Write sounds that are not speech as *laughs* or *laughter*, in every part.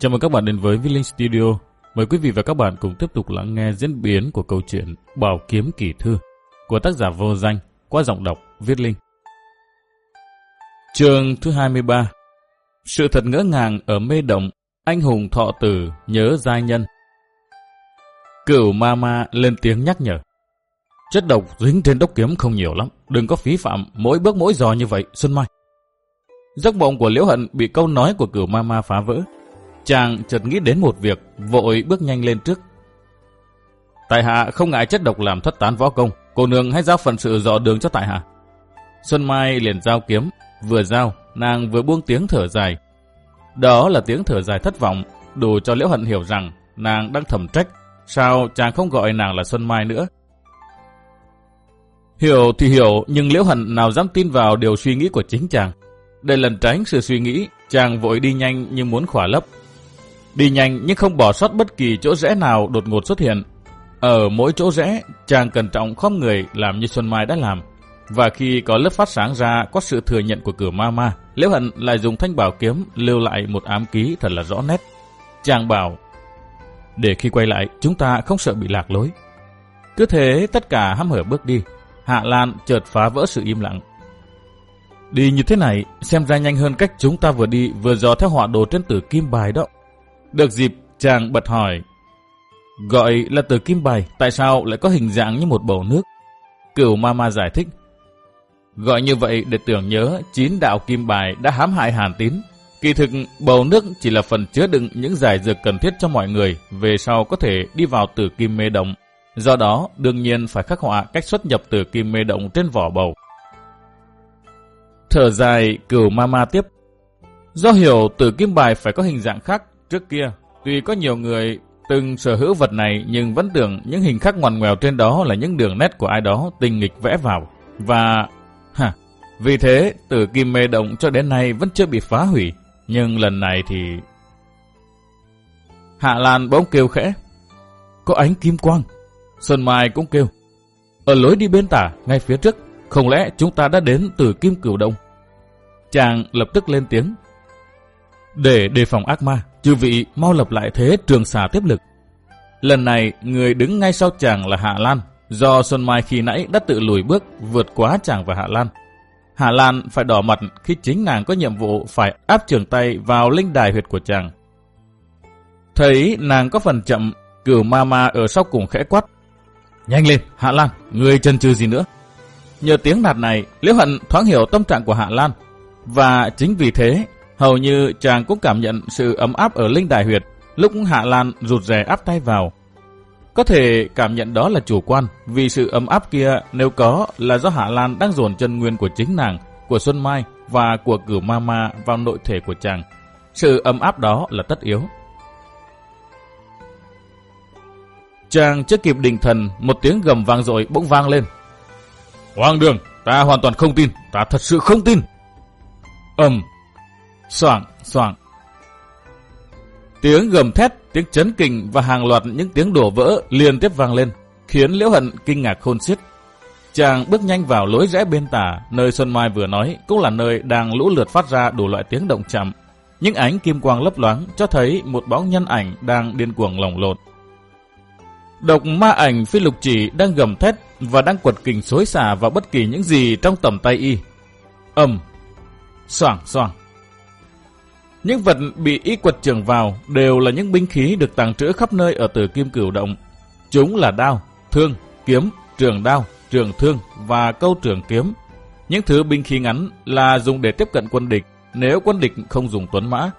Chào mừng các bạn đến với Viling Studio. Mời quý vị và các bạn cùng tiếp tục lắng nghe diễn biến của câu chuyện Bảo Kiếm Kỳ Thư của tác giả vô danh qua giọng đọc Viết Linh. Chương thứ 23 Sự thật ngỡ ngàng ở mê động, anh hùng thọ tử nhớ giai nhân. Cửu mama lên tiếng nhắc nhở. Chất độc dính trên đốc kiếm không nhiều lắm, đừng có phí phạm mỗi bước mỗi giò như vậy, Xuân Mai. Giấc mộng của Liễu Hận bị câu nói của cửu mama phá vỡ. Chàng chợt nghĩ đến một việc, vội bước nhanh lên trước. Tại hạ không ngại chất độc làm thất tán võ công, cô nương hãy giao phận sự dò đường cho tại hạ. Xuân Mai liền giao kiếm, vừa giao, nàng vừa buông tiếng thở dài. Đó là tiếng thở dài thất vọng, đủ cho Liễu Hận hiểu rằng nàng đang thầm trách, sao chàng không gọi nàng là Xuân Mai nữa. Hiểu thì hiểu, nhưng Liễu Hận nào dám tin vào điều suy nghĩ của chính chàng. Để lần tránh sự suy nghĩ, chàng vội đi nhanh như muốn khỏa lấp. Đi nhanh nhưng không bỏ sót bất kỳ chỗ rẽ nào đột ngột xuất hiện. Ở mỗi chỗ rẽ, chàng cẩn trọng không người làm như Xuân Mai đã làm. Và khi có lớp phát sáng ra có sự thừa nhận của cửa ma ma, Liễu Hận lại dùng thanh bảo kiếm lưu lại một ám ký thật là rõ nét. Chàng bảo, để khi quay lại chúng ta không sợ bị lạc lối. Cứ thế tất cả hăm hở bước đi, Hạ Lan chợt phá vỡ sự im lặng. Đi như thế này, xem ra nhanh hơn cách chúng ta vừa đi vừa dò theo họa đồ trên tử kim bài đó. Được dịp, chàng bật hỏi. Gọi là từ kim bài, tại sao lại có hình dạng như một bầu nước? Cửu Mama giải thích. Gọi như vậy để tưởng nhớ chín đạo kim bài đã hãm hại Hàn Tín. Kỳ thực, bầu nước chỉ là phần chứa đựng những giải dược cần thiết cho mọi người, về sau có thể đi vào tử kim mê động. Do đó, đương nhiên phải khắc họa cách xuất nhập tử kim mê động trên vỏ bầu. Thở dài, cửu mama tiếp. Do hiểu tử kim bài phải có hình dạng khác trước kia, tuy có nhiều người từng sở hữu vật này nhưng vẫn tưởng những hình khắc ngoằn ngoèo trên đó là những đường nét của ai đó tình nghịch vẽ vào. Và... ha vì thế tử kim mê động cho đến nay vẫn chưa bị phá hủy. Nhưng lần này thì... Hạ Lan bỗng kêu khẽ. Có ánh kim quang. Xuân Mai cũng kêu. Ở lối đi bên tả, ngay phía trước, không lẽ chúng ta đã đến từ Kim Cửu Đông? Chàng lập tức lên tiếng. Để đề phòng ác ma, chư vị mau lập lại thế trường xà tiếp lực. Lần này, người đứng ngay sau chàng là Hạ Lan, do Xuân Mai khi nãy đã tự lùi bước vượt quá chàng và Hạ Lan. Hạ Lan phải đỏ mặt khi chính nàng có nhiệm vụ phải áp trường tay vào linh đài huyệt của chàng. Thấy nàng có phần chậm, cửu ma ma ở sau cùng khẽ quát. Nhanh lên, Hạ Lan, người chân chừ gì nữa. Nhờ tiếng nạt này, Liễu Hận thoáng hiểu tâm trạng của Hạ Lan. Và chính vì thế, hầu như chàng cũng cảm nhận sự ấm áp ở linh đài huyệt lúc Hạ Lan rụt rè áp tay vào. Có thể cảm nhận đó là chủ quan, vì sự ấm áp kia nếu có là do Hạ Lan đang dồn chân nguyên của chính nàng, của Xuân Mai và của cửu ma ma vào nội thể của chàng. Sự ấm áp đó là tất yếu. Chàng chưa kịp định thần, một tiếng gầm vang dội bỗng vang lên. Hoàng đường, ta hoàn toàn không tin, ta thật sự không tin. Ầm, soảng, soảng. Tiếng gầm thét, tiếng chấn kinh và hàng loạt những tiếng đổ vỡ liên tiếp vang lên, khiến Liễu Hận kinh ngạc khôn xiết. Chàng bước nhanh vào lối rẽ bên tả, nơi Xuân Mai vừa nói, cũng là nơi đang lũ lượt phát ra đủ loại tiếng động chậm. Những ánh kim quang lấp loáng cho thấy một bóng nhân ảnh đang điên cuồng lồng lột. Độc ma ảnh phi lục chỉ đang gầm thét và đang quật kình xối xả vào bất kỳ những gì trong tầm tay y. Ầm, xoảng xoảng. Những vật bị y quật trường vào đều là những binh khí được tàng trữ khắp nơi ở tử kim cửu động. Chúng là đao, thương, kiếm, trường đao, trường thương và câu trường kiếm. Những thứ binh khí ngắn là dùng để tiếp cận quân địch nếu quân địch không dùng tuấn mã.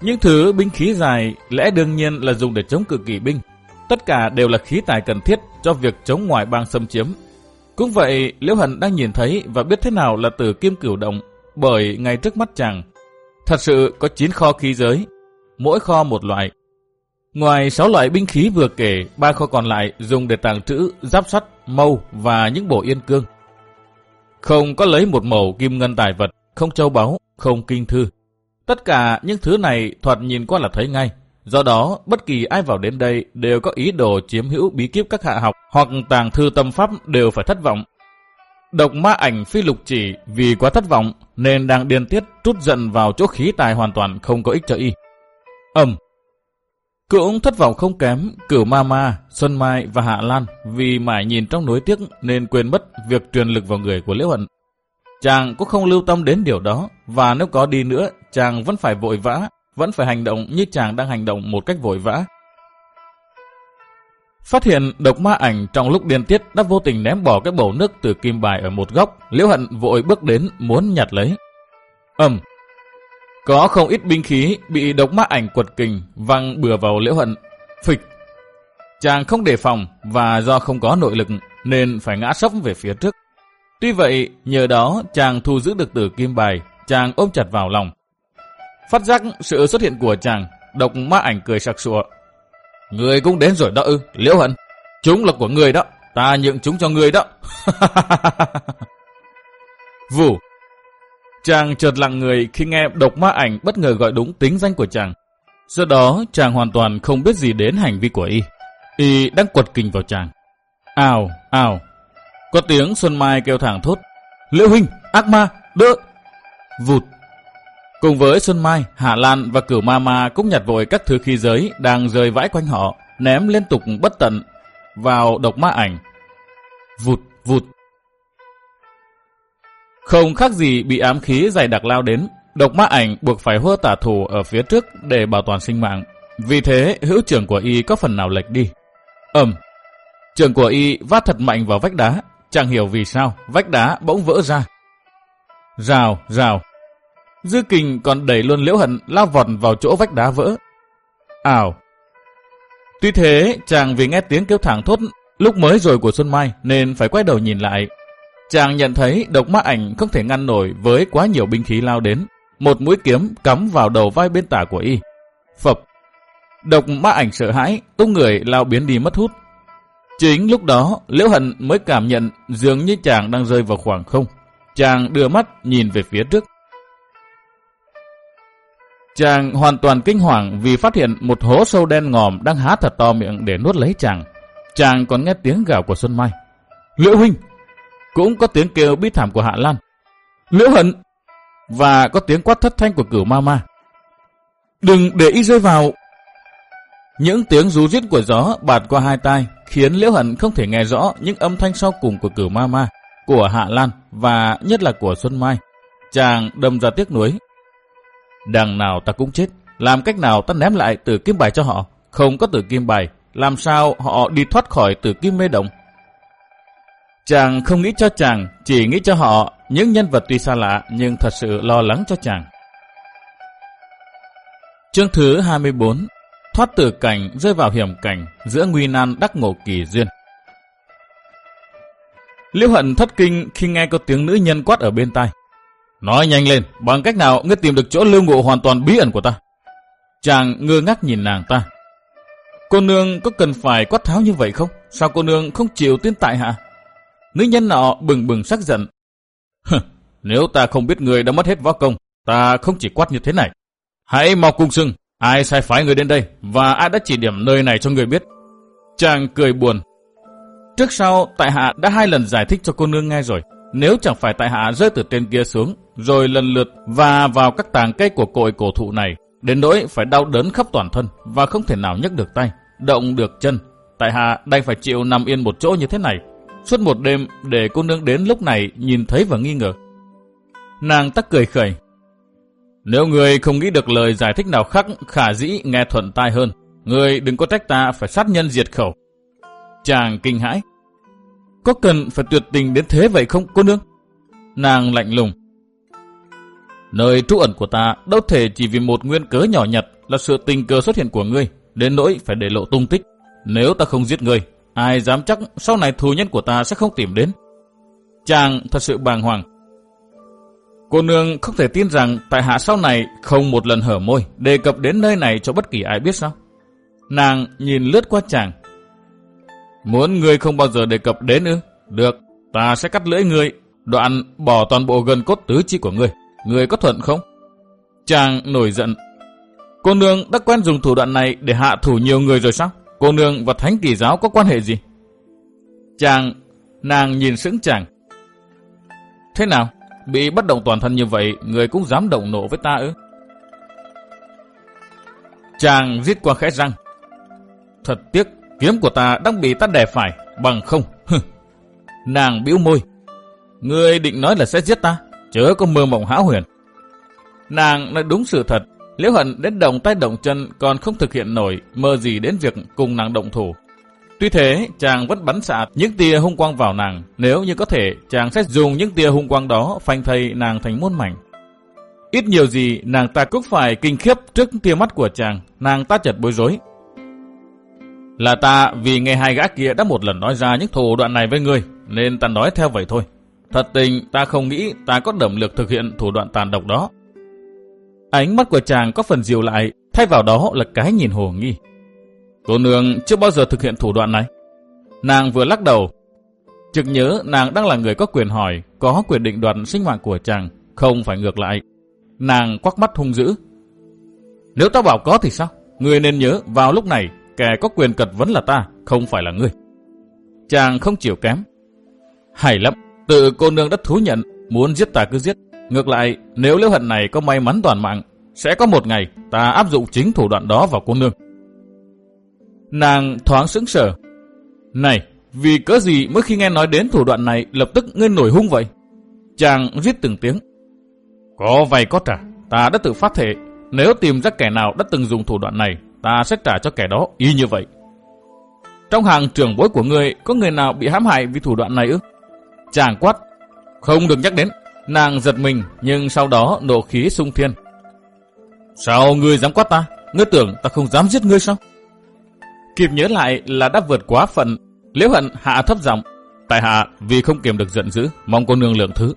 Những thứ binh khí dài lẽ đương nhiên là dùng để chống cự kỵ binh. Tất cả đều là khí tài cần thiết cho việc chống ngoại bang xâm chiếm. Cũng vậy, Liễu Hận đang nhìn thấy và biết thế nào là tử kim cửu động, bởi ngay trước mắt chàng. Thật sự có 9 kho khí giới, mỗi kho một loại. Ngoài 6 loại binh khí vừa kể, ba kho còn lại dùng để tàng trữ giáp sắt, mâu và những bộ yên cương. Không có lấy một mẩu kim ngân tài vật, không châu báu, không kinh thư. Tất cả những thứ này thoạt nhìn qua là thấy ngay, Do đó, bất kỳ ai vào đến đây đều có ý đồ chiếm hữu bí kíp các hạ học hoặc tàng thư tâm pháp đều phải thất vọng. Độc ma ảnh phi lục chỉ vì quá thất vọng nên đang điên tiết trút giận vào chỗ khí tài hoàn toàn không có ích cho y. Ẩm, Cũng thất vọng không kém, cửu ma ma, Xuân Mai và Hạ Lan vì mãi nhìn trong nối tiếc nên quên mất việc truyền lực vào người của Liễu Hận. Chàng cũng không lưu tâm đến điều đó và nếu có đi nữa, chàng vẫn phải vội vã, vẫn phải hành động như chàng đang hành động một cách vội vã. Phát hiện độc ma ảnh trong lúc điên tiết đã vô tình ném bỏ cái bầu nước từ kim bài ở một góc, Liễu Hận vội bước đến muốn nhặt lấy. Ầm, có không ít binh khí bị độc ma ảnh quật kình văng bừa vào liễu hận. Phịch. Chàng không đề phòng và do không có nội lực nên phải ngã sốc về phía trước. Tuy vậy, nhờ đó chàng thu giữ được tử kim bài, chàng ôm chặt vào lòng. Phát giác sự xuất hiện của chàng, độc ma ảnh cười sặc sụa. Người cũng đến rồi đó ư, liễu hận. Chúng là của người đó, ta nhượng chúng cho người đó. *laughs* Vù, Chàng chợt lặng người khi nghe độc ma ảnh bất ngờ gọi đúng tính danh của chàng. Do đó, chàng hoàn toàn không biết gì đến hành vi của y. Y đang quật kình vào chàng. Ào, ào. Có tiếng Xuân Mai kêu thẳng thốt. Liễu huynh, ác ma, đỡ. Vụt. Cùng với Xuân Mai, Hạ Lan và Cửu Ma Ma cũng nhặt vội các thứ khí giới đang rơi vãi quanh họ, ném liên tục bất tận vào độc ma ảnh. Vụt, vụt, không khác gì bị ám khí dày đặc lao đến, độc ma ảnh buộc phải hô tả thủ ở phía trước để bảo toàn sinh mạng. Vì thế, hữu trưởng của y có phần nào lệch đi. Ẩm, trưởng của y vát thật mạnh vào vách đá, chẳng hiểu vì sao vách đá bỗng vỡ ra. Rào, rào. Dư kình còn đẩy luôn liễu hận lao vọt vào chỗ vách đá vỡ. Ảo. Tuy thế, chàng vì nghe tiếng kêu thẳng thốt lúc mới rồi của Xuân Mai nên phải quay đầu nhìn lại Chàng nhận thấy độc ma ảnh không thể ngăn nổi với quá nhiều binh khí lao đến. Một mũi kiếm cắm vào đầu vai bên tả của y. Phập. Độc ma ảnh sợ hãi, tung người lao biến đi mất hút. Chính lúc đó, Liễu Hận mới cảm nhận dường như chàng đang rơi vào khoảng không. Chàng đưa mắt nhìn về phía trước. Chàng hoàn toàn kinh hoàng vì phát hiện một hố sâu đen ngòm đang há thật to miệng để nuốt lấy chàng. Chàng còn nghe tiếng gào của Xuân Mai. Liễu Huynh, cũng có tiếng kêu bi thảm của Hạ Lan. Liễu hận! Và có tiếng quát thất thanh của cửu ma ma. Đừng để y rơi vào! Những tiếng rú rít của gió bạt qua hai tai khiến Liễu Hận không thể nghe rõ những âm thanh sau cùng của cửu ma ma, của Hạ Lan và nhất là của Xuân Mai. Chàng đâm ra tiếc nuối. Đằng nào ta cũng chết, làm cách nào ta ném lại tử kim bài cho họ, không có tử kim bài, làm sao họ đi thoát khỏi tử kim mê động. Chàng không nghĩ cho chàng, chỉ nghĩ cho họ, những nhân vật tuy xa lạ nhưng thật sự lo lắng cho chàng. Chương thứ 24 Thoát từ cảnh rơi vào hiểm cảnh giữa nguy nan đắc ngộ kỳ duyên. Liễu hận thất kinh khi nghe có tiếng nữ nhân quát ở bên tai. Nói nhanh lên, bằng cách nào ngươi tìm được chỗ lưu ngụ hoàn toàn bí ẩn của ta? Chàng ngơ ngác nhìn nàng ta. Cô nương có cần phải quát tháo như vậy không? Sao cô nương không chịu tin tại hạ? Nữ nhân nọ bừng bừng sắc giận. Nếu ta không biết người đã mất hết võ công, ta không chỉ quát như thế này. Hãy mau cung sưng, ai sai phái người đến đây và ai đã chỉ điểm nơi này cho người biết. Chàng cười buồn. Trước sau, tại hạ đã hai lần giải thích cho cô nương nghe rồi. Nếu chẳng phải tại hạ rơi từ trên kia xuống, rồi lần lượt và vào các tàng cây của cội cổ thụ này, đến nỗi phải đau đớn khắp toàn thân và không thể nào nhấc được tay, động được chân. Tại hạ đành phải chịu nằm yên một chỗ như thế này, suốt một đêm để cô nương đến lúc này nhìn thấy và nghi ngờ. Nàng tắc cười khẩy. Nếu người không nghĩ được lời giải thích nào khác khả dĩ nghe thuận tai hơn, người đừng có trách ta phải sát nhân diệt khẩu. Chàng kinh hãi. Có cần phải tuyệt tình đến thế vậy không cô nương? Nàng lạnh lùng. Nơi trú ẩn của ta đâu thể chỉ vì một nguyên cớ nhỏ nhặt là sự tình cờ xuất hiện của ngươi, đến nỗi phải để lộ tung tích. Nếu ta không giết ngươi, Ai dám chắc sau này thù nhân của ta sẽ không tìm đến. Chàng thật sự bàng hoàng. Cô nương không thể tin rằng tại hạ sau này không một lần hở môi đề cập đến nơi này cho bất kỳ ai biết sao. Nàng nhìn lướt qua chàng. Muốn người không bao giờ đề cập đến ư? Được, ta sẽ cắt lưỡi người, đoạn bỏ toàn bộ gần cốt tứ chi của ngươi Người có thuận không? Chàng nổi giận. Cô nương đã quen dùng thủ đoạn này để hạ thủ nhiều người rồi sao? Cô nương và thánh kỳ giáo có quan hệ gì? Chàng, nàng nhìn sững chàng. Thế nào? Bị bất động toàn thân như vậy, người cũng dám động nộ với ta ư? Chàng giết qua khẽ răng. Thật tiếc, kiếm của ta đang bị ta đè phải, bằng không. Nàng bĩu môi. Ngươi định nói là sẽ giết ta, chớ có mơ mộng hão huyền. Nàng nói đúng sự thật, Liễu Hận đến động tay động chân còn không thực hiện nổi mơ gì đến việc cùng nàng động thủ. Tuy thế, chàng vẫn bắn xạ những tia hung quang vào nàng. Nếu như có thể, chàng sẽ dùng những tia hung quang đó phanh thây nàng thành muôn mảnh. Ít nhiều gì, nàng ta cũng phải kinh khiếp trước tia mắt của chàng. Nàng ta chợt bối rối. Là ta vì nghe hai gã kia đã một lần nói ra những thủ đoạn này với ngươi, nên ta nói theo vậy thôi. Thật tình, ta không nghĩ ta có đẩm lực thực hiện thủ đoạn tàn độc đó. Ánh mắt của chàng có phần dịu lại, thay vào đó là cái nhìn hồ nghi. Cô nương chưa bao giờ thực hiện thủ đoạn này. Nàng vừa lắc đầu. Trực nhớ nàng đang là người có quyền hỏi, có quyền định đoạt sinh mạng của chàng, không phải ngược lại. Nàng quắc mắt hung dữ. Nếu ta bảo có thì sao? Ngươi nên nhớ vào lúc này kẻ có quyền cật vấn là ta, không phải là ngươi. Chàng không chịu kém. Hay lắm, tự cô nương đã thú nhận, muốn giết ta cứ giết. Ngược lại, nếu liễu hận này có may mắn toàn mạng, sẽ có một ngày ta áp dụng chính thủ đoạn đó vào cô nương. Nàng thoáng sững sờ. Này, vì cớ gì mỗi khi nghe nói đến thủ đoạn này lập tức ngươi nổi hung vậy? Chàng viết từng tiếng. Có vay có trả, ta đã tự phát thể. Nếu tìm ra kẻ nào đã từng dùng thủ đoạn này, ta sẽ trả cho kẻ đó y như vậy. Trong hàng trưởng bối của ngươi, có người nào bị hãm hại vì thủ đoạn này ư? Chàng quát. Không được nhắc đến. Nàng giật mình, nhưng sau đó nộ khí sung thiên. Sao ngươi dám quát ta? Ngươi tưởng ta không dám giết ngươi sao? Kịp nhớ lại là đã vượt quá phần. Liễu hận hạ thấp giọng. Tại hạ vì không kiềm được giận dữ, mong cô nương lượng thứ.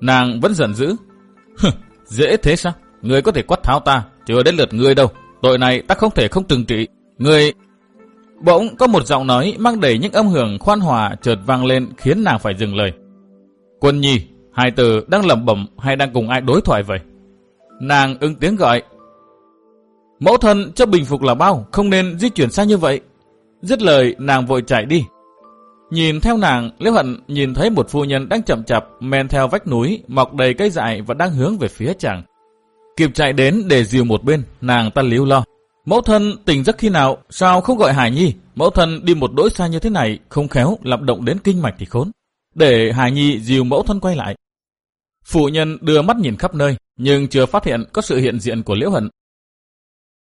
Nàng vẫn giận dữ. Dễ thế sao? Ngươi có thể quát tháo ta, chưa đến lượt ngươi đâu. Tội này ta không thể không trừng trị. Ngươi... Bỗng có một giọng nói mang đầy những âm hưởng khoan hòa chợt vang lên khiến nàng phải dừng lời. Quân nhi, hai từ đang lẩm bẩm hay đang cùng ai đối thoại vậy? Nàng ưng tiếng gọi. Mẫu thân cho bình phục là bao, không nên di chuyển xa như vậy. Dứt lời, nàng vội chạy đi. Nhìn theo nàng, Liễu Hận nhìn thấy một phu nhân đang chậm chạp men theo vách núi, mọc đầy cây dại và đang hướng về phía chàng. Kịp chạy đến để dìu một bên, nàng ta líu lo. Mẫu thân tỉnh giấc khi nào, sao không gọi Hải Nhi? Mẫu thân đi một đỗi xa như thế này, không khéo làm động đến kinh mạch thì khốn. Để Hải Nhi dìu mẫu thân quay lại. Phụ nhân đưa mắt nhìn khắp nơi, nhưng chưa phát hiện có sự hiện diện của Liễu Hận.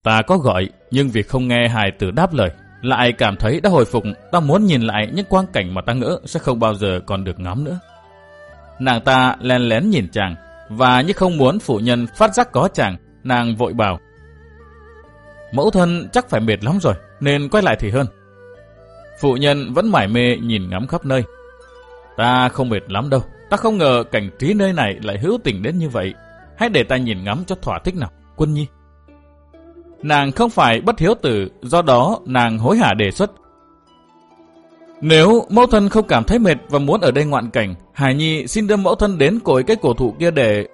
Ta có gọi, nhưng vì không nghe Hải tử đáp lời, lại cảm thấy đã hồi phục, ta muốn nhìn lại những quang cảnh mà ta ngỡ sẽ không bao giờ còn được ngắm nữa. Nàng ta len lén nhìn chàng, và như không muốn phụ nhân phát giác có chàng, nàng vội bảo. Mẫu thân chắc phải mệt lắm rồi, nên quay lại thì hơn. Phụ nhân vẫn mải mê nhìn ngắm khắp nơi. Ta không mệt lắm đâu, ta không ngờ cảnh trí nơi này lại hữu tình đến như vậy. Hãy để ta nhìn ngắm cho thỏa thích nào, quân nhi. Nàng không phải bất hiếu tử, do đó nàng hối hả đề xuất. Nếu mẫu thân không cảm thấy mệt và muốn ở đây ngoạn cảnh, Hải Nhi xin đưa mẫu thân đến cội cái cổ thụ kia để...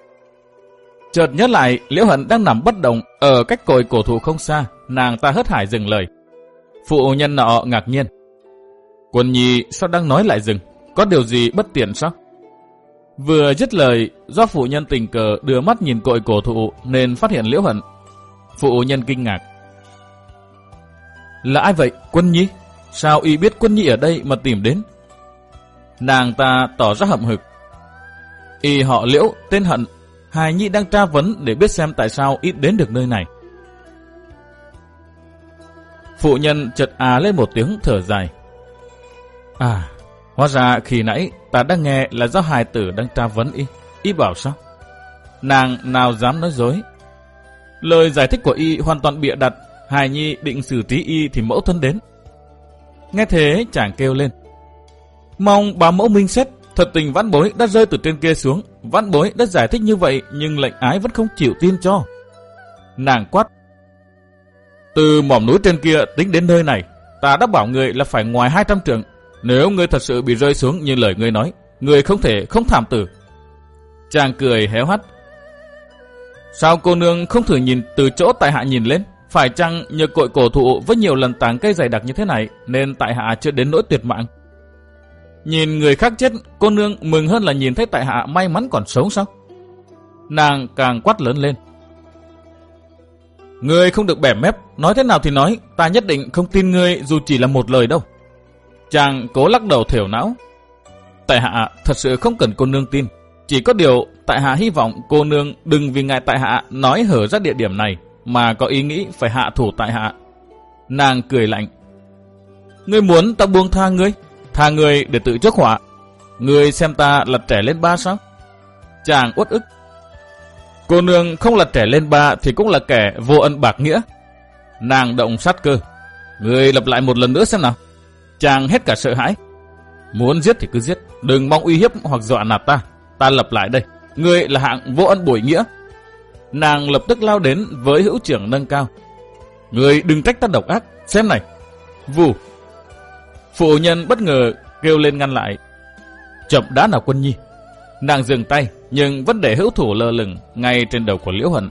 Chợt nhớ lại, Liễu Hận đang nằm bất động ở cách cội cổ thụ không xa, nàng ta hớt hải dừng lời. Phụ nhân nọ ngạc nhiên. Quân Nhi sao đang nói lại dừng? Có điều gì bất tiện sao? Vừa dứt lời, do phụ nhân tình cờ đưa mắt nhìn cội cổ thụ nên phát hiện Liễu Hận. Phụ nhân kinh ngạc. Là ai vậy, Quân Nhi? Sao y biết Quân Nhi ở đây mà tìm đến? Nàng ta tỏ ra hậm hực. Y họ Liễu, tên Hận, Hải Nhi đang tra vấn để biết xem tại sao ít đến được nơi này. Phụ nhân chợt à lên một tiếng thở dài. À, hóa ra khi nãy ta đã nghe là do hài tử đang tra vấn y. Y bảo sao? Nàng nào dám nói dối. Lời giải thích của y hoàn toàn bịa đặt. Hài Nhi định xử trí y thì mẫu thân đến. Nghe thế chàng kêu lên. Mong bà mẫu minh xét, thật tình vãn bối đã rơi từ trên kia xuống. Vãn bối đã giải thích như vậy nhưng lệnh ái vẫn không chịu tin cho. Nàng quát. Từ mỏm núi trên kia tính đến nơi này, ta đã bảo người là phải ngoài 200 trượng. Nếu người thật sự bị rơi xuống như lời người nói, người không thể không thảm tử. Chàng cười héo hắt. Sao cô nương không thử nhìn từ chỗ tại hạ nhìn lên? Phải chăng nhờ cội cổ thụ với nhiều lần tàng cây dày đặc như thế này nên tại hạ chưa đến nỗi tuyệt mạng? Nhìn người khác chết, cô nương mừng hơn là nhìn thấy tại hạ may mắn còn sống sao? Nàng càng quát lớn lên. Ngươi không được bẻ mép, nói thế nào thì nói, ta nhất định không tin ngươi dù chỉ là một lời đâu. Chàng cố lắc đầu thiểu não. Tại hạ thật sự không cần cô nương tin. Chỉ có điều tại hạ hy vọng cô nương đừng vì ngại tại hạ nói hở ra địa điểm này mà có ý nghĩ phải hạ thủ tại hạ. Nàng cười lạnh. Ngươi muốn ta buông tha ngươi? Thà người để tự chuốc họa. người xem ta là trẻ lên ba sao? Chàng uất ức. Cô nương không là trẻ lên ba thì cũng là kẻ vô ân bạc nghĩa. Nàng động sát cơ. người lặp lại một lần nữa xem nào. Chàng hết cả sợ hãi. Muốn giết thì cứ giết, đừng mong uy hiếp hoặc dọa nạt ta. Ta lập lại đây, người là hạng vô ân bội nghĩa. Nàng lập tức lao đến với hữu trưởng nâng cao. người đừng trách ta độc ác, xem này. Vù. Phụ nhân bất ngờ kêu lên ngăn lại. Chậm đã nào quân nhi. Nàng dừng tay, nhưng vẫn để hữu thủ lơ lửng ngay trên đầu của Liễu Hận.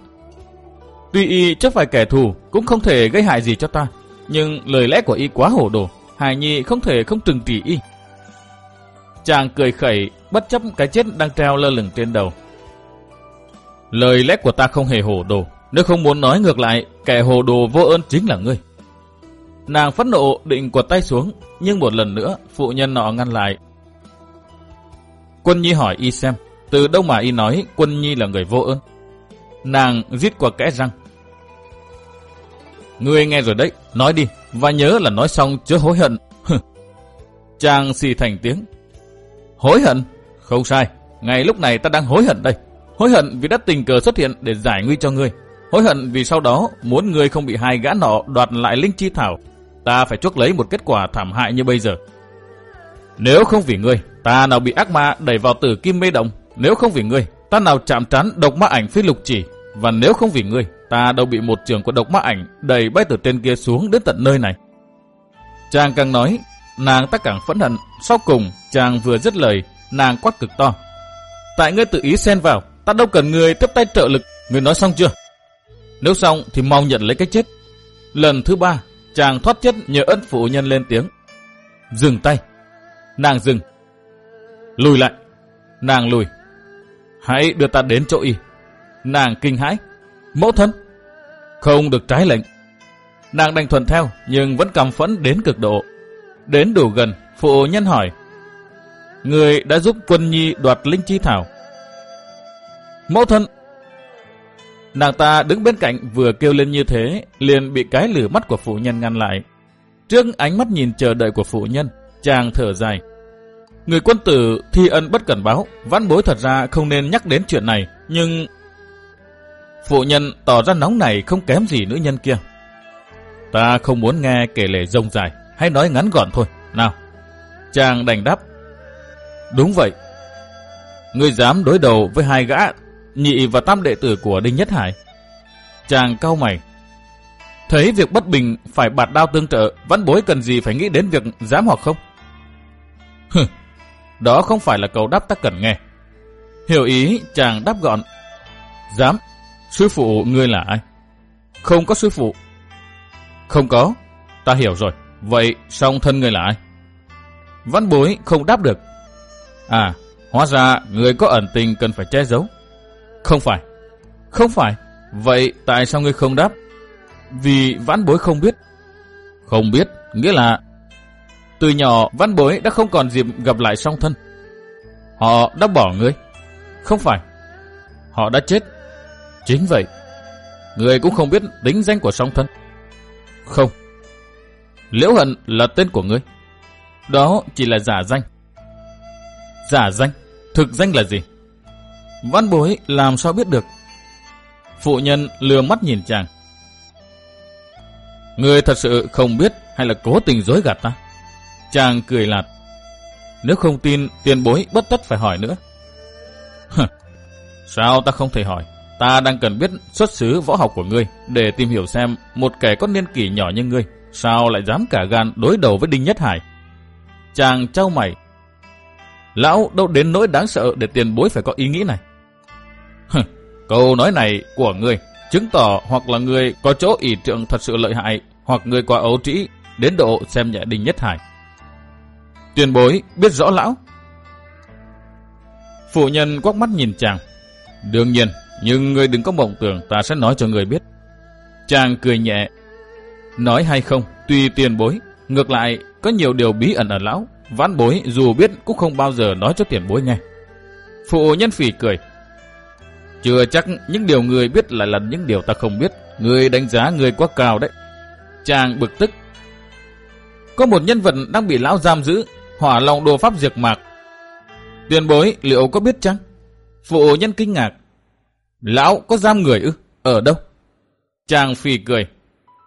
Tuy y chấp phải kẻ thù, cũng không thể gây hại gì cho ta. Nhưng lời lẽ của y quá hổ đồ, Hải Nhi không thể không trừng trị y. Chàng cười khẩy, bất chấp cái chết đang treo lơ lửng trên đầu. Lời lẽ của ta không hề hồ đồ, nếu không muốn nói ngược lại, kẻ hồ đồ vô ơn chính là ngươi. Nàng phẫn nộ định quật tay xuống, nhưng một lần nữa, phụ nhân nọ ngăn lại. Quân Nhi hỏi y xem, từ đâu mà y nói Quân Nhi là người vô ơn. Nàng giết qua kẽ răng. Ngươi nghe rồi đấy, nói đi, và nhớ là nói xong chớ hối hận. Chàng xì thành tiếng, Hối hận? Không sai. Ngay lúc này ta đang hối hận đây. Hối hận vì đã tình cờ xuất hiện để giải nguy cho ngươi. Hối hận vì sau đó muốn ngươi không bị hai gã nọ đoạt lại linh chi thảo. Ta phải chuốc lấy một kết quả thảm hại như bây giờ. Nếu không vì ngươi, ta nào bị ác ma đẩy vào tử kim mê động. Nếu không vì ngươi, ta nào chạm trán độc ma ảnh phi lục chỉ. Và nếu không vì ngươi, ta đâu bị một trường của độc ma ảnh đẩy bay từ trên kia xuống đến tận nơi này. Chàng càng nói, nàng ta càng phẫn hận. Sau cùng, chàng vừa dứt lời, nàng quát cực to. Tại ngươi tự ý xen vào, ta đâu cần người tiếp tay trợ lực, ngươi nói xong chưa? Nếu xong thì mau nhận lấy cái chết. Lần thứ ba, chàng thoát chết nhờ ân phụ nhân lên tiếng. Dừng tay. Nàng dừng. Lùi lại. Nàng lùi. Hãy đưa ta đến chỗ y. Nàng kinh hãi. Mẫu thân. Không được trái lệnh. Nàng đành thuận theo, nhưng vẫn cầm phẫn đến cực độ. Đến đủ gần, phụ nhân hỏi. Người đã giúp quân nhi đoạt linh chi thảo. Mẫu thân! Nàng ta đứng bên cạnh vừa kêu lên như thế, liền bị cái lửa mắt của phụ nhân ngăn lại. Trước ánh mắt nhìn chờ đợi của phụ nhân, chàng thở dài. Người quân tử thi ân bất cẩn báo, văn bối thật ra không nên nhắc đến chuyện này, nhưng... Phụ nhân tỏ ra nóng này không kém gì nữ nhân kia. Ta không muốn nghe kể lể rông dài, hãy nói ngắn gọn thôi. Nào, chàng đành đáp. Đúng vậy. Ngươi dám đối đầu với hai gã, nhị và tam đệ tử của Đinh Nhất Hải. Chàng cau mày. Thấy việc bất bình phải bạt đao tương trợ, văn bối cần gì phải nghĩ đến việc dám hoặc không? Hừ, đó không phải là câu đáp ta cần nghe. Hiểu ý, chàng đáp gọn. Dám, sư phụ ngươi là ai? Không có sư phụ. Không có, ta hiểu rồi. Vậy song thân ngươi là ai? Văn bối không đáp được. À, hóa ra người có ẩn tình cần phải che giấu. Không phải. Không phải. Vậy tại sao ngươi không đáp? Vì văn bối không biết. Không biết, nghĩa là từ nhỏ văn bối đã không còn dịp gặp lại song thân. Họ đã bỏ ngươi. Không phải. Họ đã chết. Chính vậy. Người cũng không biết tính danh của song thân. Không. Liễu Hận là tên của ngươi. Đó chỉ là giả danh. Giả danh? Thực danh là gì? Văn bối làm sao biết được? Phụ nhân lừa mắt nhìn chàng. người thật sự không biết hay là cố tình dối gạt ta? Chàng cười lạt. Nếu không tin, tiền bối bất tất phải hỏi nữa. *laughs* Sao ta không thể hỏi? Ta đang cần biết xuất xứ võ học của ngươi để tìm hiểu xem một kẻ có niên kỷ nhỏ như ngươi Sao lại dám cả gan đối đầu với Đinh Nhất Hải? Chàng trao mày. Lão đâu đến nỗi đáng sợ để tiền bối phải có ý nghĩ này. Câu nói này của người chứng tỏ hoặc là người có chỗ ỷ trượng thật sự lợi hại hoặc người quá ấu trĩ đến độ xem nhẹ Đinh Nhất Hải. Tiền bối biết rõ lão. Phụ nhân quắc mắt nhìn chàng. Đương nhiên, nhưng người đừng có mộng tưởng ta sẽ nói cho người biết. Chàng cười nhẹ. Nói hay không, tùy tiền bối. Ngược lại, có nhiều điều bí ẩn ở lão. Vãn bối dù biết cũng không bao giờ nói cho tiền bối nghe. Phụ nhân phỉ cười. Chưa chắc những điều người biết lại là những điều ta không biết. Người đánh giá người quá cao đấy. Chàng bực tức. Có một nhân vật đang bị lão giam giữ, hỏa lòng đồ pháp diệt mạc. Tiền bối liệu có biết chăng? Phụ nhân kinh ngạc. Lão có giam người ư? Ở đâu? Chàng phì cười.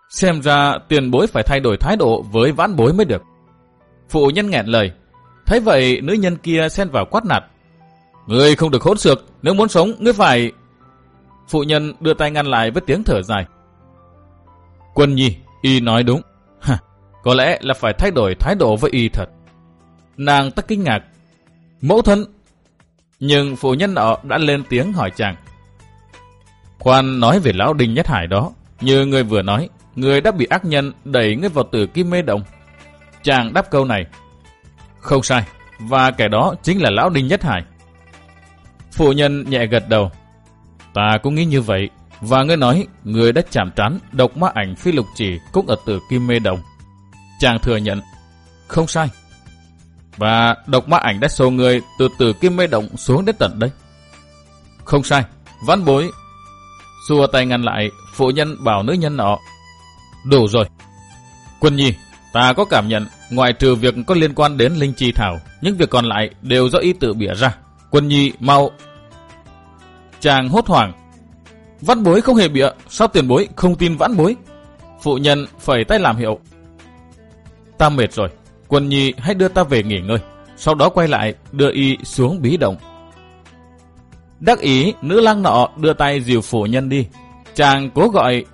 Xem ra tiền bối phải thay đổi thái độ với vãn bối mới được. Phụ nhân nghẹn lời. Thấy vậy nữ nhân kia xen vào quát nạt. Ngươi không được hốt sược, nếu muốn sống, ngươi phải... Phụ nhân đưa tay ngăn lại với tiếng thở dài. Quân nhi, y nói đúng. Hả, có lẽ là phải thay đổi thái độ với y thật. Nàng tất kinh ngạc. Mẫu thân. Nhưng phụ nhân nọ đã lên tiếng hỏi chàng. Khoan nói về lão Đinh Nhất Hải đó. Như người vừa nói, người đã bị ác nhân đẩy ngươi vào tử kim mê động. Chàng đáp câu này. Không sai, và kẻ đó chính là lão Đinh Nhất Hải. Phụ nhân nhẹ gật đầu. Ta cũng nghĩ như vậy. Và ngươi nói, người đã chạm trán độc ma ảnh phi lục chỉ cũng ở tử kim mê đồng. Chàng thừa nhận. Không sai. Và độc ma ảnh đã xô người từ tử kim mê động xuống đến tận đây. Không sai. Văn bối. Xua tay ngăn lại, phụ nhân bảo nữ nhân nọ. Đủ rồi. Quân nhi, ta có cảm nhận, ngoài trừ việc có liên quan đến linh chi thảo, những việc còn lại đều do ý tự bịa ra. Quân nhi mau. Chàng hốt hoảng. Văn bối không hề bịa, sao tiền bối không tin vãn bối? Phụ nhân phẩy tay làm hiệu. Ta mệt rồi, quân nhi hãy đưa ta về nghỉ ngơi. Sau đó quay lại đưa y xuống bí động. Đắc ý, nữ lang nọ đưa tay dìu phụ nhân đi. Chàng cố gọi.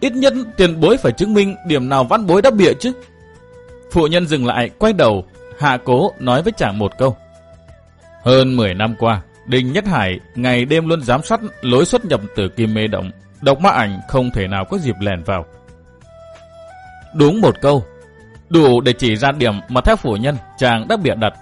Ít nhất tiền bối phải chứng minh điểm nào vãn bối đã bịa chứ. Phụ nhân dừng lại, quay đầu, hạ cố nói với chàng một câu. Hơn 10 năm qua, Đinh Nhất Hải ngày đêm luôn giám sát lối xuất nhập từ kim mê động. Độc ma ảnh không thể nào có dịp lèn vào. Đúng một câu, đủ để chỉ ra điểm mà theo phủ nhân chàng đã bịa đặt.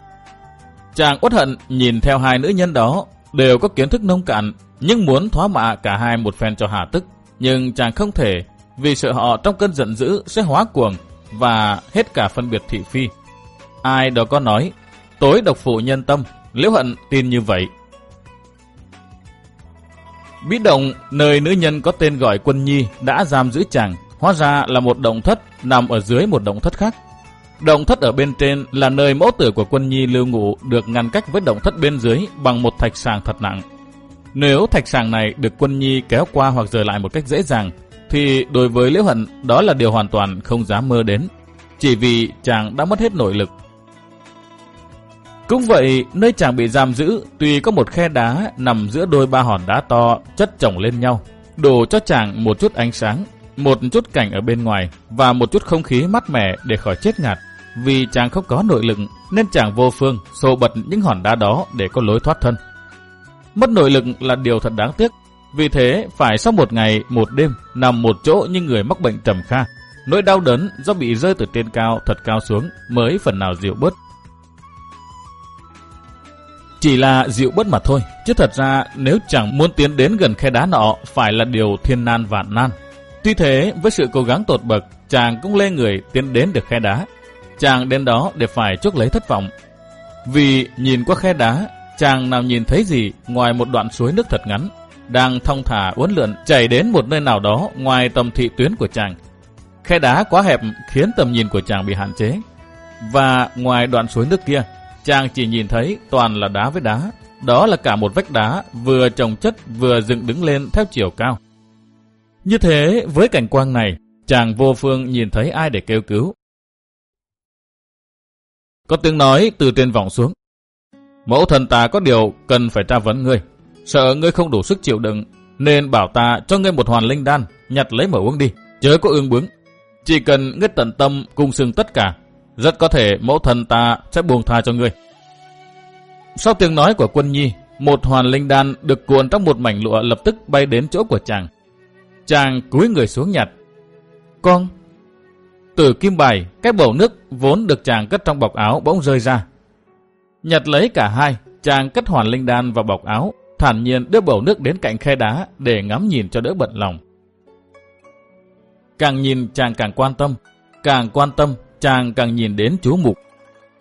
Chàng uất hận nhìn theo hai nữ nhân đó, đều có kiến thức nông cạn, nhưng muốn thoá mạ cả hai một phen cho hà tức. Nhưng chàng không thể, vì sợ họ trong cơn giận dữ sẽ hóa cuồng và hết cả phân biệt thị phi. Ai đó có nói, tối độc phụ nhân tâm, Liễu Hận tin như vậy. Bí động, nơi nữ nhân có tên gọi Quân Nhi đã giam giữ chàng, hóa ra là một động thất nằm ở dưới một động thất khác. Động thất ở bên trên là nơi mẫu tử của Quân Nhi lưu ngụ được ngăn cách với động thất bên dưới bằng một thạch sàng thật nặng. Nếu thạch sàng này được Quân Nhi kéo qua hoặc rời lại một cách dễ dàng, thì đối với Liễu Hận đó là điều hoàn toàn không dám mơ đến, chỉ vì chàng đã mất hết nội lực cũng vậy, nơi chàng bị giam giữ, tuy có một khe đá nằm giữa đôi ba hòn đá to chất chồng lên nhau, đổ cho chàng một chút ánh sáng, một chút cảnh ở bên ngoài và một chút không khí mát mẻ để khỏi chết ngạt. Vì chàng không có nội lực nên chàng vô phương xô bật những hòn đá đó để có lối thoát thân. Mất nội lực là điều thật đáng tiếc, vì thế phải sau một ngày, một đêm nằm một chỗ như người mắc bệnh trầm kha. Nỗi đau đớn do bị rơi từ trên cao thật cao xuống mới phần nào dịu bớt. Chỉ là dịu bớt mà thôi, chứ thật ra nếu chẳng muốn tiến đến gần khe đá nọ phải là điều thiên nan vạn nan. Tuy thế, với sự cố gắng tột bậc, chàng cũng lê người tiến đến được khe đá. Chàng đến đó để phải chuốc lấy thất vọng. Vì nhìn qua khe đá, chàng nào nhìn thấy gì ngoài một đoạn suối nước thật ngắn, đang thong thả uốn lượn chảy đến một nơi nào đó ngoài tầm thị tuyến của chàng. Khe đá quá hẹp khiến tầm nhìn của chàng bị hạn chế. Và ngoài đoạn suối nước kia, Chàng chỉ nhìn thấy toàn là đá với đá. Đó là cả một vách đá vừa trồng chất vừa dựng đứng lên theo chiều cao. Như thế, với cảnh quang này, chàng vô phương nhìn thấy ai để kêu cứu. Có tiếng nói từ trên vọng xuống. Mẫu thần ta có điều cần phải tra vấn ngươi. Sợ ngươi không đủ sức chịu đựng, nên bảo ta cho ngươi một hoàn linh đan, nhặt lấy mở uống đi, chớ có ương bướng. Chỉ cần ngươi tận tâm cung xưng tất cả, rất có thể mẫu thần ta sẽ buông tha cho ngươi. Sau tiếng nói của quân nhi, một hoàn linh đan được cuộn trong một mảnh lụa lập tức bay đến chỗ của chàng. Chàng cúi người xuống nhặt. Con! Từ kim bài, cái bầu nước vốn được chàng cất trong bọc áo bỗng rơi ra. Nhặt lấy cả hai, chàng cất hoàn linh đan vào bọc áo, thản nhiên đưa bầu nước đến cạnh khe đá để ngắm nhìn cho đỡ bận lòng. càng nhìn chàng càng quan tâm, càng quan tâm chàng càng nhìn đến chú mục.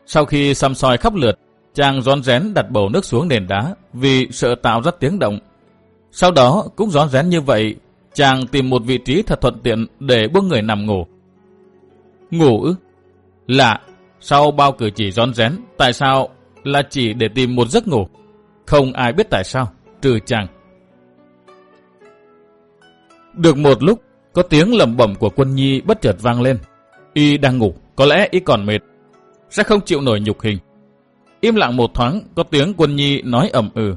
Sau khi xăm soi khắp lượt, chàng rón rén đặt bầu nước xuống nền đá vì sợ tạo ra tiếng động. Sau đó cũng rón rén như vậy, chàng tìm một vị trí thật thuận tiện để buông người nằm ngủ. Ngủ ư? Lạ, sau bao cử chỉ rón rén, tại sao là chỉ để tìm một giấc ngủ? Không ai biết tại sao, trừ chàng. Được một lúc, có tiếng lầm bẩm của quân nhi bất chợt vang lên. Y đang ngủ, có lẽ y còn mệt, sẽ không chịu nổi nhục hình. Im lặng một thoáng, có tiếng quân nhi nói ẩm ừ.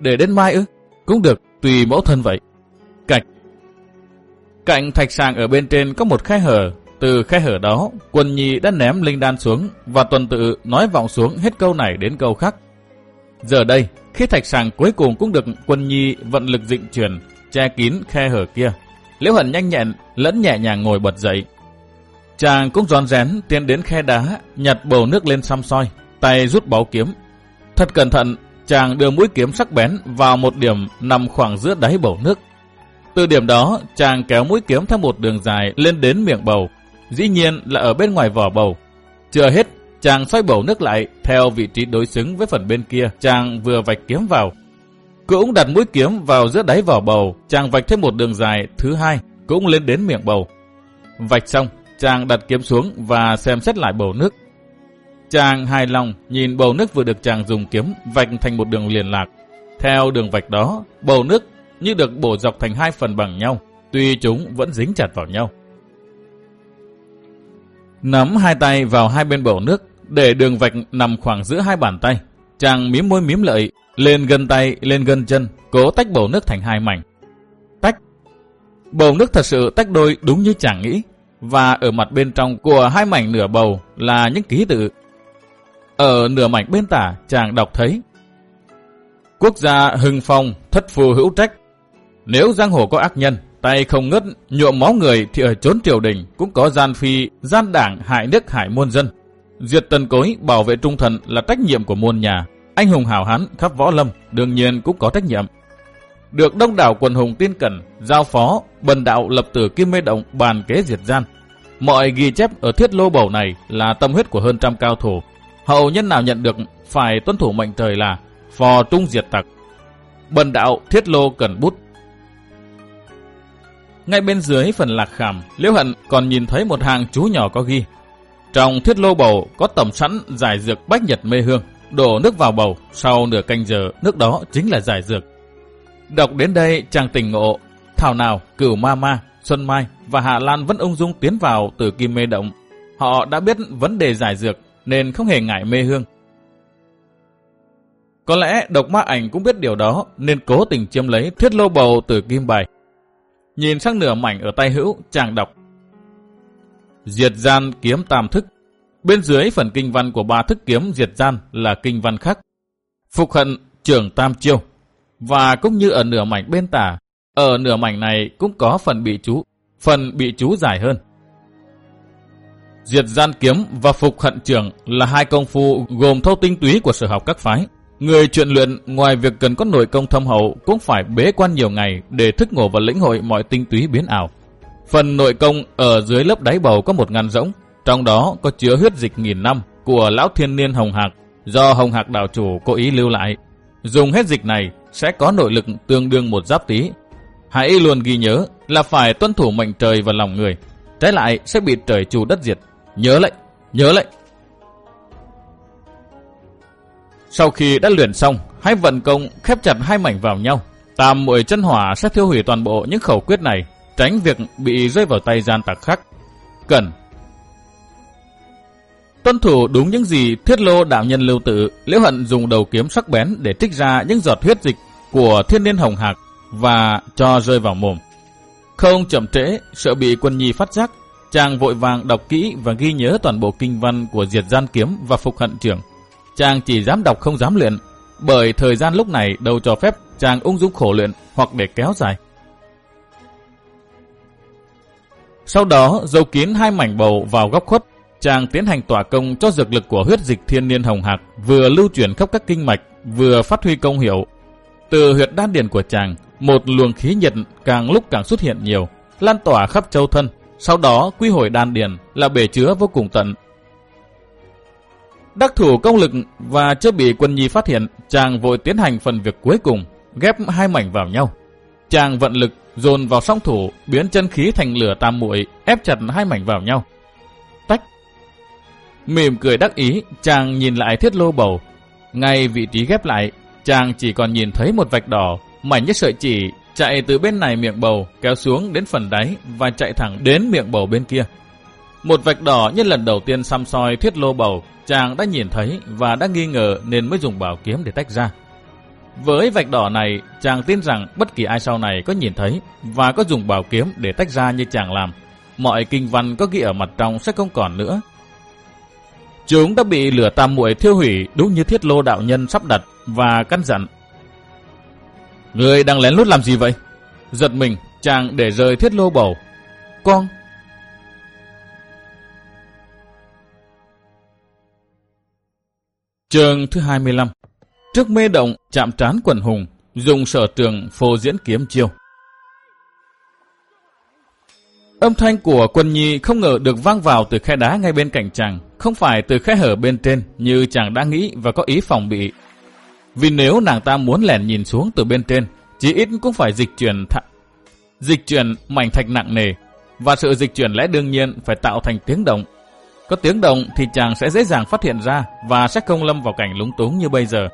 Để đến mai ư? Cũng được, tùy mẫu thân vậy. Cạch. Cạnh thạch sàng ở bên trên có một khe hở. Từ khe hở đó, quân nhi đã ném linh đan xuống và tuần tự nói vọng xuống hết câu này đến câu khác. Giờ đây, khi thạch sàng cuối cùng cũng được quân nhi vận lực dịnh truyền, che kín khe hở kia. Liễu hận nhanh nhẹn, lẫn nhẹ nhàng ngồi bật dậy. Chàng cũng giòn rén tiến đến khe đá, nhặt bầu nước lên xăm soi, tay rút báu kiếm. Thật cẩn thận, chàng đưa mũi kiếm sắc bén vào một điểm nằm khoảng giữa đáy bầu nước. Từ điểm đó, chàng kéo mũi kiếm theo một đường dài lên đến miệng bầu, dĩ nhiên là ở bên ngoài vỏ bầu. Chưa hết, chàng xoay bầu nước lại theo vị trí đối xứng với phần bên kia, chàng vừa vạch kiếm vào. Cũng đặt mũi kiếm vào giữa đáy vỏ bầu, chàng vạch thêm một đường dài thứ hai, cũng lên đến miệng bầu. Vạch xong, chàng đặt kiếm xuống và xem xét lại bầu nước. Chàng hài lòng nhìn bầu nước vừa được chàng dùng kiếm vạch thành một đường liền lạc. Theo đường vạch đó, bầu nước như được bổ dọc thành hai phần bằng nhau, tuy chúng vẫn dính chặt vào nhau. Nắm hai tay vào hai bên bầu nước, để đường vạch nằm khoảng giữa hai bàn tay. Chàng miếm môi miếm lợi, lên gần tay, lên gần chân, cố tách bầu nước thành hai mảnh. Tách. Bầu nước thật sự tách đôi đúng như chàng nghĩ, và ở mặt bên trong của hai mảnh nửa bầu là những ký tự. Ở nửa mảnh bên tả, chàng đọc thấy Quốc gia hưng phong, thất phù hữu trách. Nếu giang hồ có ác nhân, tay không ngất, nhuộm máu người thì ở chốn triều đình cũng có gian phi, gian đảng hại nước hại muôn dân. Diệt tần cối, bảo vệ trung thần là trách nhiệm của muôn nhà. Anh hùng hảo hán khắp võ lâm đương nhiên cũng có trách nhiệm. Được đông đảo quần hùng tin cẩn, giao phó, bần đạo lập tử kim mê động bàn kế diệt gian. Mọi ghi chép ở thiết lô bầu này là tâm huyết của hơn trăm cao thủ. Hậu nhân nào nhận được phải tuân thủ mệnh trời là phò trung diệt tặc. Bần đạo thiết lô cần bút. Ngay bên dưới phần lạc khảm, Liễu Hận còn nhìn thấy một hàng chú nhỏ có ghi. Trong thiết lô bầu có tầm sẵn giải dược bách nhật mê hương. Đổ nước vào bầu, sau nửa canh giờ, nước đó chính là giải dược. Đọc đến đây chàng tỉnh ngộ, thảo nào, cửu ma ma, Xuân Mai và Hạ Lan vẫn ung dung tiến vào từ kim mê động. Họ đã biết vấn đề giải dược nên không hề ngại mê hương. Có lẽ độc ma ảnh cũng biết điều đó nên cố tình chiếm lấy thiết lô bầu từ kim bài. Nhìn sang nửa mảnh ở tay hữu, chàng đọc. Diệt gian kiếm tam thức. Bên dưới phần kinh văn của ba thức kiếm diệt gian là kinh văn khác. Phục hận trưởng tam chiêu. Và cũng như ở nửa mảnh bên tả, ở nửa mảnh này cũng có phần bị chú, phần bị chú dài hơn. Diệt gian kiếm và phục hận trưởng là hai công phu gồm thâu tinh túy của sở học các phái. Người truyền luyện ngoài việc cần có nội công thâm hậu cũng phải bế quan nhiều ngày để thức ngộ và lĩnh hội mọi tinh túy biến ảo. Phần nội công ở dưới lớp đáy bầu có một ngàn rỗng, trong đó có chứa huyết dịch nghìn năm của lão thiên niên Hồng Hạc do Hồng Hạc đạo chủ cố ý lưu lại. Dùng hết dịch này sẽ có nội lực tương đương một giáp tí. Hãy luôn ghi nhớ là phải tuân thủ mệnh trời và lòng người. Trái lại sẽ bị trời trù đất diệt. Nhớ lệnh, nhớ lệnh. Sau khi đã luyện xong, hãy vận công khép chặt hai mảnh vào nhau. Tam muội chân hỏa sẽ thiêu hủy toàn bộ những khẩu quyết này, tránh việc bị rơi vào tay gian tặc khác. Cần Tuân thủ đúng những gì thiết lô đạo nhân lưu tự, Liễu Hận dùng đầu kiếm sắc bén để trích ra những giọt huyết dịch của thiên niên hồng hạc và cho rơi vào mồm. Không chậm trễ, sợ bị quân nhi phát giác, chàng vội vàng đọc kỹ và ghi nhớ toàn bộ kinh văn của diệt gian kiếm và phục hận trưởng. Chàng chỉ dám đọc không dám luyện, bởi thời gian lúc này đâu cho phép chàng ung dung khổ luyện hoặc để kéo dài. Sau đó, dâu kín hai mảnh bầu vào góc khuất chàng tiến hành tỏa công cho dược lực của huyết dịch thiên niên hồng hạc vừa lưu chuyển khắp các kinh mạch, vừa phát huy công hiệu. Từ huyệt đan điền của chàng, một luồng khí nhiệt càng lúc càng xuất hiện nhiều. lan tỏa khắp châu thân, sau đó quy hồi đan điền là bể chứa vô cùng tận. Đắc thủ công lực và chưa bị quân nhi phát hiện, chàng vội tiến hành phần việc cuối cùng, ghép hai mảnh vào nhau. Chàng vận lực dồn vào song thủ, biến chân khí thành lửa tam muội, ép chặt hai mảnh vào nhau. Tách. Mỉm cười đắc ý, chàng nhìn lại thiết lô bầu. Ngay vị trí ghép lại, chàng chỉ còn nhìn thấy một vạch đỏ, mảnh nhất sợi chỉ chạy từ bên này miệng bầu kéo xuống đến phần đáy và chạy thẳng đến miệng bầu bên kia. Một vạch đỏ như lần đầu tiên xăm soi thiết lô bầu, chàng đã nhìn thấy và đã nghi ngờ nên mới dùng bảo kiếm để tách ra. Với vạch đỏ này, chàng tin rằng bất kỳ ai sau này có nhìn thấy và có dùng bảo kiếm để tách ra như chàng làm, mọi kinh văn có ghi ở mặt trong sẽ không còn nữa. Chúng đã bị lửa tam muội thiêu hủy đúng như thiết lô đạo nhân sắp đặt và căn dặn. Người đang lén lút làm gì vậy? Giật mình, chàng để rơi thiết lô bầu. Con! Trường thứ 25 Trước mê động, chạm trán quần hùng, dùng sở trường phô diễn kiếm chiêu. Âm thanh của quân nhi không ngờ được vang vào từ khe đá ngay bên cạnh chàng, không phải từ khe hở bên trên như chàng đã nghĩ và có ý phòng bị. Vì nếu nàng ta muốn lẻn nhìn xuống từ bên trên, chỉ ít cũng phải dịch chuyển th dịch chuyển mảnh thạch nặng nề, và sự dịch chuyển lẽ đương nhiên phải tạo thành tiếng động. Có tiếng động thì chàng sẽ dễ dàng phát hiện ra và sẽ không lâm vào cảnh lúng túng như bây giờ.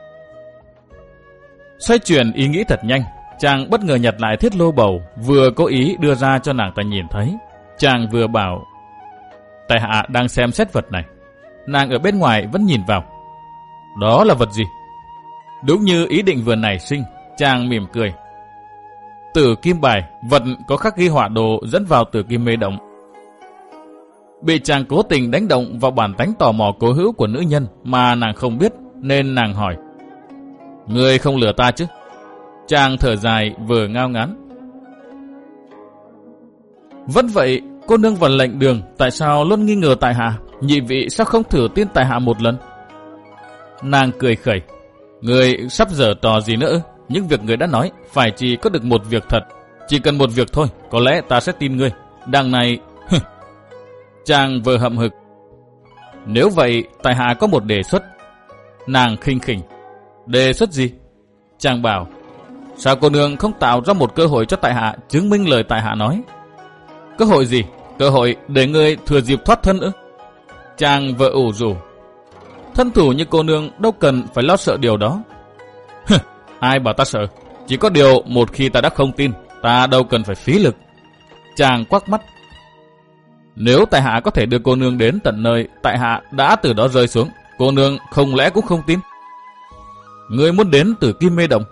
Xoay chuyển ý nghĩ thật nhanh, chàng bất ngờ nhặt lại thiết lô bầu, vừa cố ý đưa ra cho nàng ta nhìn thấy. Chàng vừa bảo, tại hạ đang xem xét vật này. Nàng ở bên ngoài vẫn nhìn vào. Đó là vật gì? Đúng như ý định vừa nảy sinh, chàng mỉm cười. Tử kim bài, vật có khắc ghi họa đồ dẫn vào tử kim mê động. Bị chàng cố tình đánh động vào bản tánh tò mò cố hữu của nữ nhân mà nàng không biết, nên nàng hỏi. người không lừa ta chứ? Chàng thở dài vừa ngao ngán. Vẫn vậy, cô nương vận lệnh đường tại sao luôn nghi ngờ tại hạ? Nhị vị sao không thử tin tại hạ một lần? Nàng cười khẩy. Người sắp dở trò gì nữa? Những việc người đã nói phải chỉ có được một việc thật. Chỉ cần một việc thôi, có lẽ ta sẽ tin ngươi. Đằng này... Chàng vừa hậm hực. Nếu vậy, tài hạ có một đề xuất. Nàng khinh khỉnh. Đề xuất gì? Chàng bảo, sao cô nương không tạo ra một cơ hội cho tại hạ chứng minh lời tại hạ nói? Cơ hội gì? Cơ hội để ngươi thừa dịp thoát thân ư? Chàng vợ ủ rủ. Thân thủ như cô nương đâu cần phải lo sợ điều đó. *laughs* ai bảo ta sợ? Chỉ có điều một khi ta đã không tin, ta đâu cần phải phí lực. Chàng quắc mắt. Nếu tại hạ có thể đưa cô nương đến tận nơi, tại hạ đã từ đó rơi xuống, cô nương không lẽ cũng không tin? Người muốn đến từ kim mê động.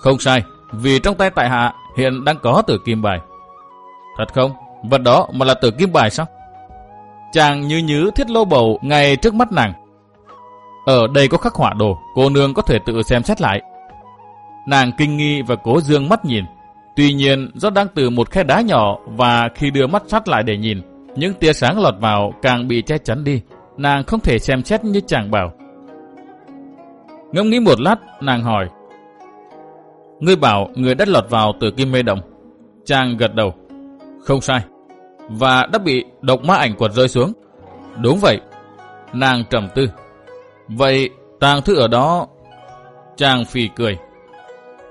Không sai, vì trong tay tại hạ hiện đang có tử kim bài. Thật không? Vật đó mà là tử kim bài sao? Chàng như nhứ thiết lô bầu ngay trước mắt nàng. Ở đây có khắc họa đồ, cô nương có thể tự xem xét lại. Nàng kinh nghi và cố dương mắt nhìn. Tuy nhiên do đang từ một khe đá nhỏ và khi đưa mắt sát lại để nhìn, những tia sáng lọt vào càng bị che chắn đi. Nàng không thể xem xét như chàng bảo. Ngẫm nghĩ một lát, nàng hỏi. Ngươi bảo người đã lọt vào từ kim mê động. Chàng gật đầu. Không sai. Và đã bị độc ma ảnh quật rơi xuống. Đúng vậy. Nàng trầm tư. Vậy tàng thư ở đó... Chàng phì cười.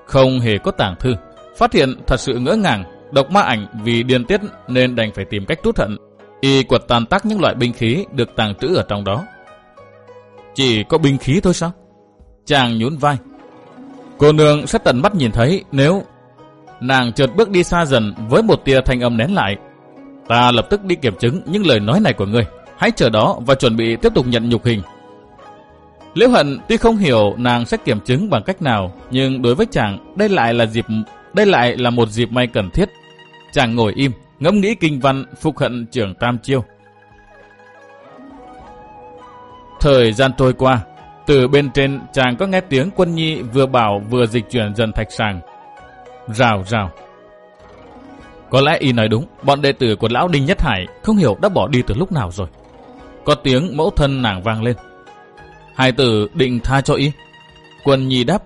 Không hề có tàng thư. Phát hiện thật sự ngỡ ngàng. Độc ma ảnh vì điên tiết nên đành phải tìm cách trút hận. Y quật tàn tác những loại binh khí được tàng trữ ở trong đó. Chỉ có binh khí thôi sao? Chàng nhún vai. Cô nương sẽ tận mắt nhìn thấy nếu... Nàng chợt bước đi xa dần với một tia thanh âm nén lại. Ta lập tức đi kiểm chứng những lời nói này của ngươi. Hãy chờ đó và chuẩn bị tiếp tục nhận nhục hình. Liễu hận tuy không hiểu nàng sẽ kiểm chứng bằng cách nào, nhưng đối với chàng, đây lại là dịp đây lại là một dịp may cần thiết. Chàng ngồi im, ngẫm nghĩ kinh văn phục hận trưởng Tam Chiêu. Thời gian trôi qua, từ bên trên chàng có nghe tiếng quân nhi vừa bảo vừa dịch chuyển dần thạch sàng. Rào rào. Có lẽ y nói đúng, bọn đệ tử của lão Đinh Nhất Hải không hiểu đã bỏ đi từ lúc nào rồi. Có tiếng mẫu thân nàng vang lên. Hai tử định tha cho y. Quân nhi đáp.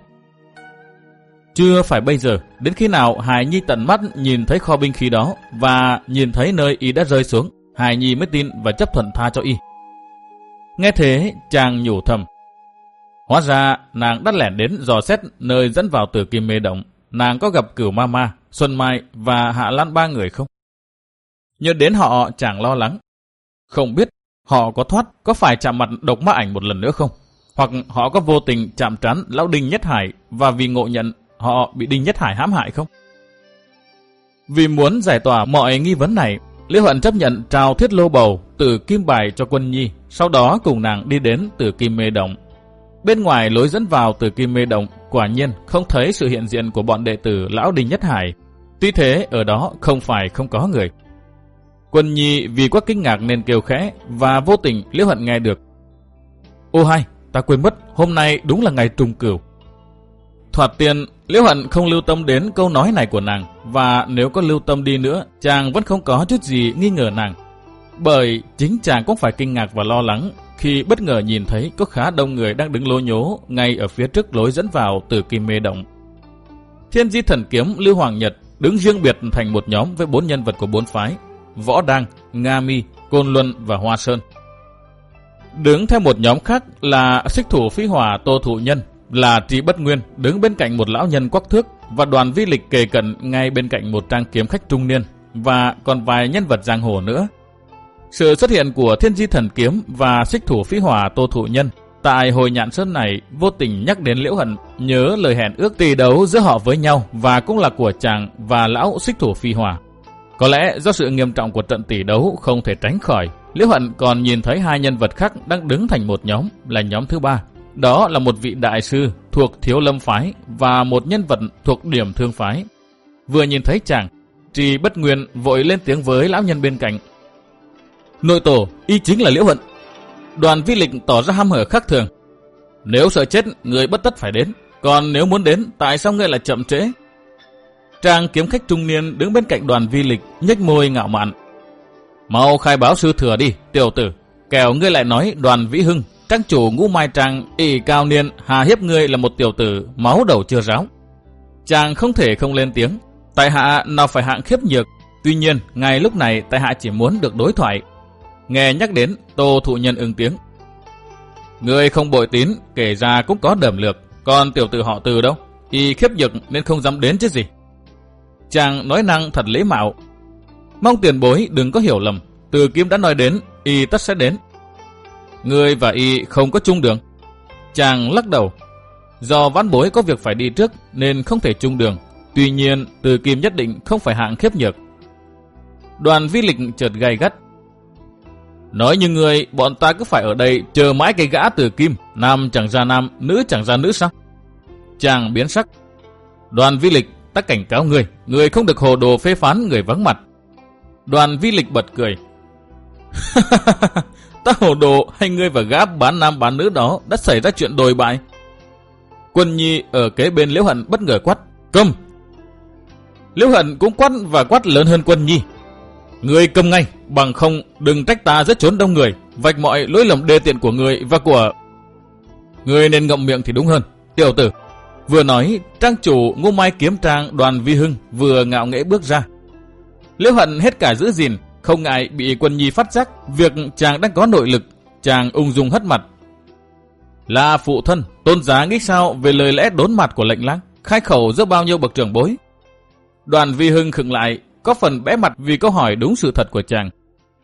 Chưa phải bây giờ, đến khi nào Hải Nhi tận mắt nhìn thấy kho binh khí đó và nhìn thấy nơi y đã rơi xuống, Hải Nhi mới tin và chấp thuận tha cho y. Nghe thế, chàng nhủ thầm. Hóa ra, nàng đã lẻn đến dò xét nơi dẫn vào từ kim mê động. Nàng có gặp cửu ma ma, Xuân Mai và Hạ Lan ba người không? Nhớ đến họ chàng lo lắng. Không biết họ có thoát, có phải chạm mặt độc ma ảnh một lần nữa không? Hoặc họ có vô tình chạm trán lão Đinh Nhất Hải và vì ngộ nhận họ bị Đinh Nhất Hải hãm hại không? Vì muốn giải tỏa mọi nghi vấn này, Lý Huận chấp nhận trao thiết lô bầu từ Kim Bài cho quân nhi, sau đó cùng nàng đi đến từ Kim Mê Động. Bên ngoài lối dẫn vào từ Kim Mê Động, quả nhiên không thấy sự hiện diện của bọn đệ tử Lão Đình Nhất Hải. Tuy thế, ở đó không phải không có người. Quân nhi vì quá kinh ngạc nên kêu khẽ và vô tình Liễu Hận nghe được. Ô hai, ta quên mất, hôm nay đúng là ngày trùng cửu. Thoạt tiền, Liễu Hận không lưu tâm đến câu nói này của nàng, và nếu có lưu tâm đi nữa, chàng vẫn không có chút gì nghi ngờ nàng. Bởi chính chàng cũng phải kinh ngạc và lo lắng khi bất ngờ nhìn thấy có khá đông người đang đứng lô nhố ngay ở phía trước lối dẫn vào từ Kim Mê Động. Thiên di thần kiếm Lưu Hoàng Nhật đứng riêng biệt thành một nhóm với bốn nhân vật của bốn phái, Võ Đăng, Nga Mi, Côn Luân và Hoa Sơn. Đứng theo một nhóm khác là xích thủ phi hỏa Tô Thụ Nhân, là Trí Bất Nguyên đứng bên cạnh một lão nhân quắc thước và đoàn vi lịch kề cận ngay bên cạnh một trang kiếm khách trung niên và còn vài nhân vật giang hồ nữa. Sự xuất hiện của thiên di thần kiếm và xích thủ phi hỏa Tô Thụ Nhân tại hồi nhạn sơn này vô tình nhắc đến Liễu Hận nhớ lời hẹn ước tỷ đấu giữa họ với nhau và cũng là của chàng và lão xích thủ phi hỏa. Có lẽ do sự nghiêm trọng của trận tỷ đấu không thể tránh khỏi, Liễu Hận còn nhìn thấy hai nhân vật khác đang đứng thành một nhóm là nhóm thứ ba đó là một vị đại sư thuộc thiếu lâm phái và một nhân vật thuộc điểm thương phái. Vừa nhìn thấy chàng, Trì bất nguyên vội lên tiếng với lão nhân bên cạnh. Nội tổ, y chính là Liễu Hận. Đoàn vi lịch tỏ ra ham hở khác thường. Nếu sợ chết, người bất tất phải đến. Còn nếu muốn đến, tại sao ngươi lại chậm trễ? Trang kiếm khách trung niên đứng bên cạnh đoàn vi lịch, nhếch môi ngạo mạn. Mau khai báo sư thừa đi, tiểu tử. Kẻo ngươi lại nói đoàn vĩ hưng trang chủ ngũ mai trang y cao niên hà hiếp ngươi là một tiểu tử máu đầu chưa ráo. Chàng không thể không lên tiếng. Tại hạ nào phải hạng khiếp nhược. Tuy nhiên, ngay lúc này tại hạ chỉ muốn được đối thoại. Nghe nhắc đến, tô thụ nhân ứng tiếng. ngươi không bội tín, kể ra cũng có đẩm lược. Còn tiểu tử họ từ đâu? Y khiếp nhược nên không dám đến chứ gì. Chàng nói năng thật lễ mạo. Mong tiền bối đừng có hiểu lầm. Từ kiếm đã nói đến, y tất sẽ đến. Người và y không có chung đường. Chàng lắc đầu. Do vãn bối có việc phải đi trước nên không thể chung đường. Tuy nhiên, từ kim nhất định không phải hạng khiếp nhược. Đoàn vi lịch chợt gay gắt. Nói như người, bọn ta cứ phải ở đây chờ mãi cái gã từ kim. Nam chẳng ra nam, nữ chẳng ra nữ sao? Chàng biến sắc. Đoàn vi lịch, ta cảnh cáo người, người không được hồ đồ phê phán người vắng mặt. Đoàn vi lịch bật cười. *laughs* ta hồ đồ hay ngươi và gã bán nam bán nữ đó đã xảy ra chuyện đồi bại. Quân nhi ở kế bên Liễu Hận bất ngờ quát, Cầm! Liễu Hận cũng quát và quát lớn hơn quân nhi. Ngươi cầm ngay, bằng không đừng trách ta rất trốn đông người, vạch mọi lỗi lầm đê tiện của người và của... Ngươi nên ngậm miệng thì đúng hơn. Tiểu tử, vừa nói, trang chủ ngô mai kiếm trang đoàn vi hưng vừa ngạo nghễ bước ra. Liễu Hận hết cả giữ gìn, không ngại bị quân nhi phát giác việc chàng đang có nội lực, chàng ung dung hất mặt. Là phụ thân, tôn giá nghĩ sao về lời lẽ đốn mặt của lệnh lang, khai khẩu giữa bao nhiêu bậc trưởng bối. Đoàn vi hưng khựng lại, có phần bẽ mặt vì câu hỏi đúng sự thật của chàng.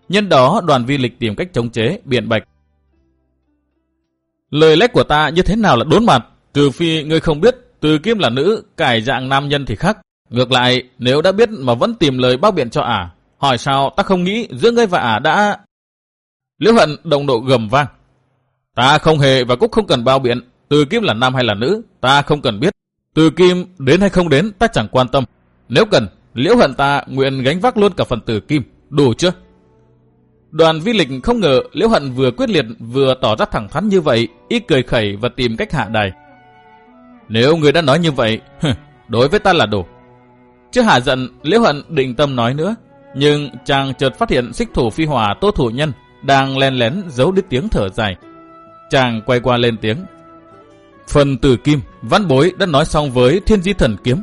Nhân đó đoàn vi lịch tìm cách chống chế, biện bạch. Lời lẽ của ta như thế nào là đốn mặt, trừ phi ngươi không biết từ kim là nữ, cải dạng nam nhân thì khác. Ngược lại, nếu đã biết mà vẫn tìm lời bao biện cho ả, Hỏi sao ta không nghĩ giữa ngươi và ả đã... Liễu hận đồng độ gầm vang. Ta không hề và cũng không cần bao biện. Từ kim là nam hay là nữ, ta không cần biết. Từ kim đến hay không đến, ta chẳng quan tâm. Nếu cần, liễu hận ta nguyện gánh vác luôn cả phần từ kim. Đủ chưa? Đoàn vi lịch không ngờ liễu hận vừa quyết liệt vừa tỏ ra thẳng thắn như vậy, ít cười khẩy và tìm cách hạ đài. Nếu người đã nói như vậy, đối với ta là đủ. Chưa hạ giận, liễu hận định tâm nói nữa, nhưng chàng chợt phát hiện xích thủ phi hỏa tô thủ nhân đang len lén giấu đứt tiếng thở dài. Chàng quay qua lên tiếng. Phần tử kim, văn bối đã nói xong với thiên di thần kiếm.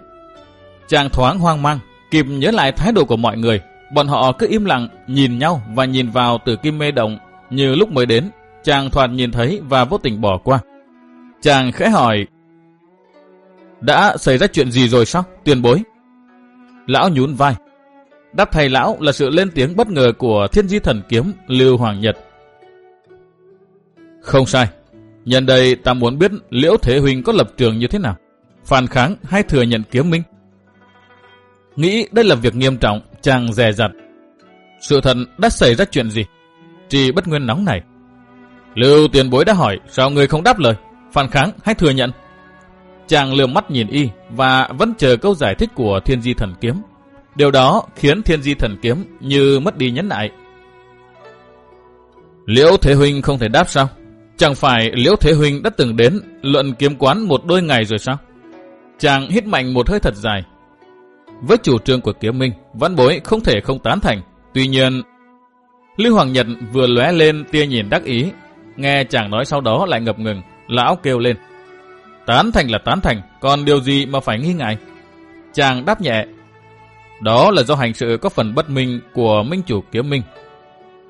Chàng thoáng hoang mang, kịp nhớ lại thái độ của mọi người. Bọn họ cứ im lặng, nhìn nhau và nhìn vào tử kim mê động như lúc mới đến. Chàng thoạt nhìn thấy và vô tình bỏ qua. Chàng khẽ hỏi, đã xảy ra chuyện gì rồi sao, tuyên bối? Lão nhún vai. Đáp thầy lão là sự lên tiếng bất ngờ của thiên di thần kiếm Lưu Hoàng Nhật. Không sai. Nhân đây ta muốn biết Liễu Thế Huynh có lập trường như thế nào. Phản kháng hay thừa nhận kiếm minh? Nghĩ đây là việc nghiêm trọng, chàng dè dặt. Sự thật đã xảy ra chuyện gì? trì bất nguyên nóng này. Lưu tiền bối đã hỏi, sao người không đáp lời? Phản kháng hay thừa nhận? Chàng lườm mắt nhìn y và vẫn chờ câu giải thích của thiên di thần kiếm. Điều đó khiến thiên di thần kiếm như mất đi nhấn nại. Liễu Thế Huynh không thể đáp sao? Chẳng phải Liễu Thế Huynh đã từng đến luận kiếm quán một đôi ngày rồi sao? Chàng hít mạnh một hơi thật dài. Với chủ trương của kiếm minh, văn bối không thể không tán thành. Tuy nhiên, Lưu Hoàng Nhật vừa lóe lên tia nhìn đắc ý. Nghe chàng nói sau đó lại ngập ngừng, lão kêu lên. Tán thành là tán thành, còn điều gì mà phải nghi ngại? Chàng đáp nhẹ. Đó là do hành sự có phần bất minh của minh chủ kiếm minh.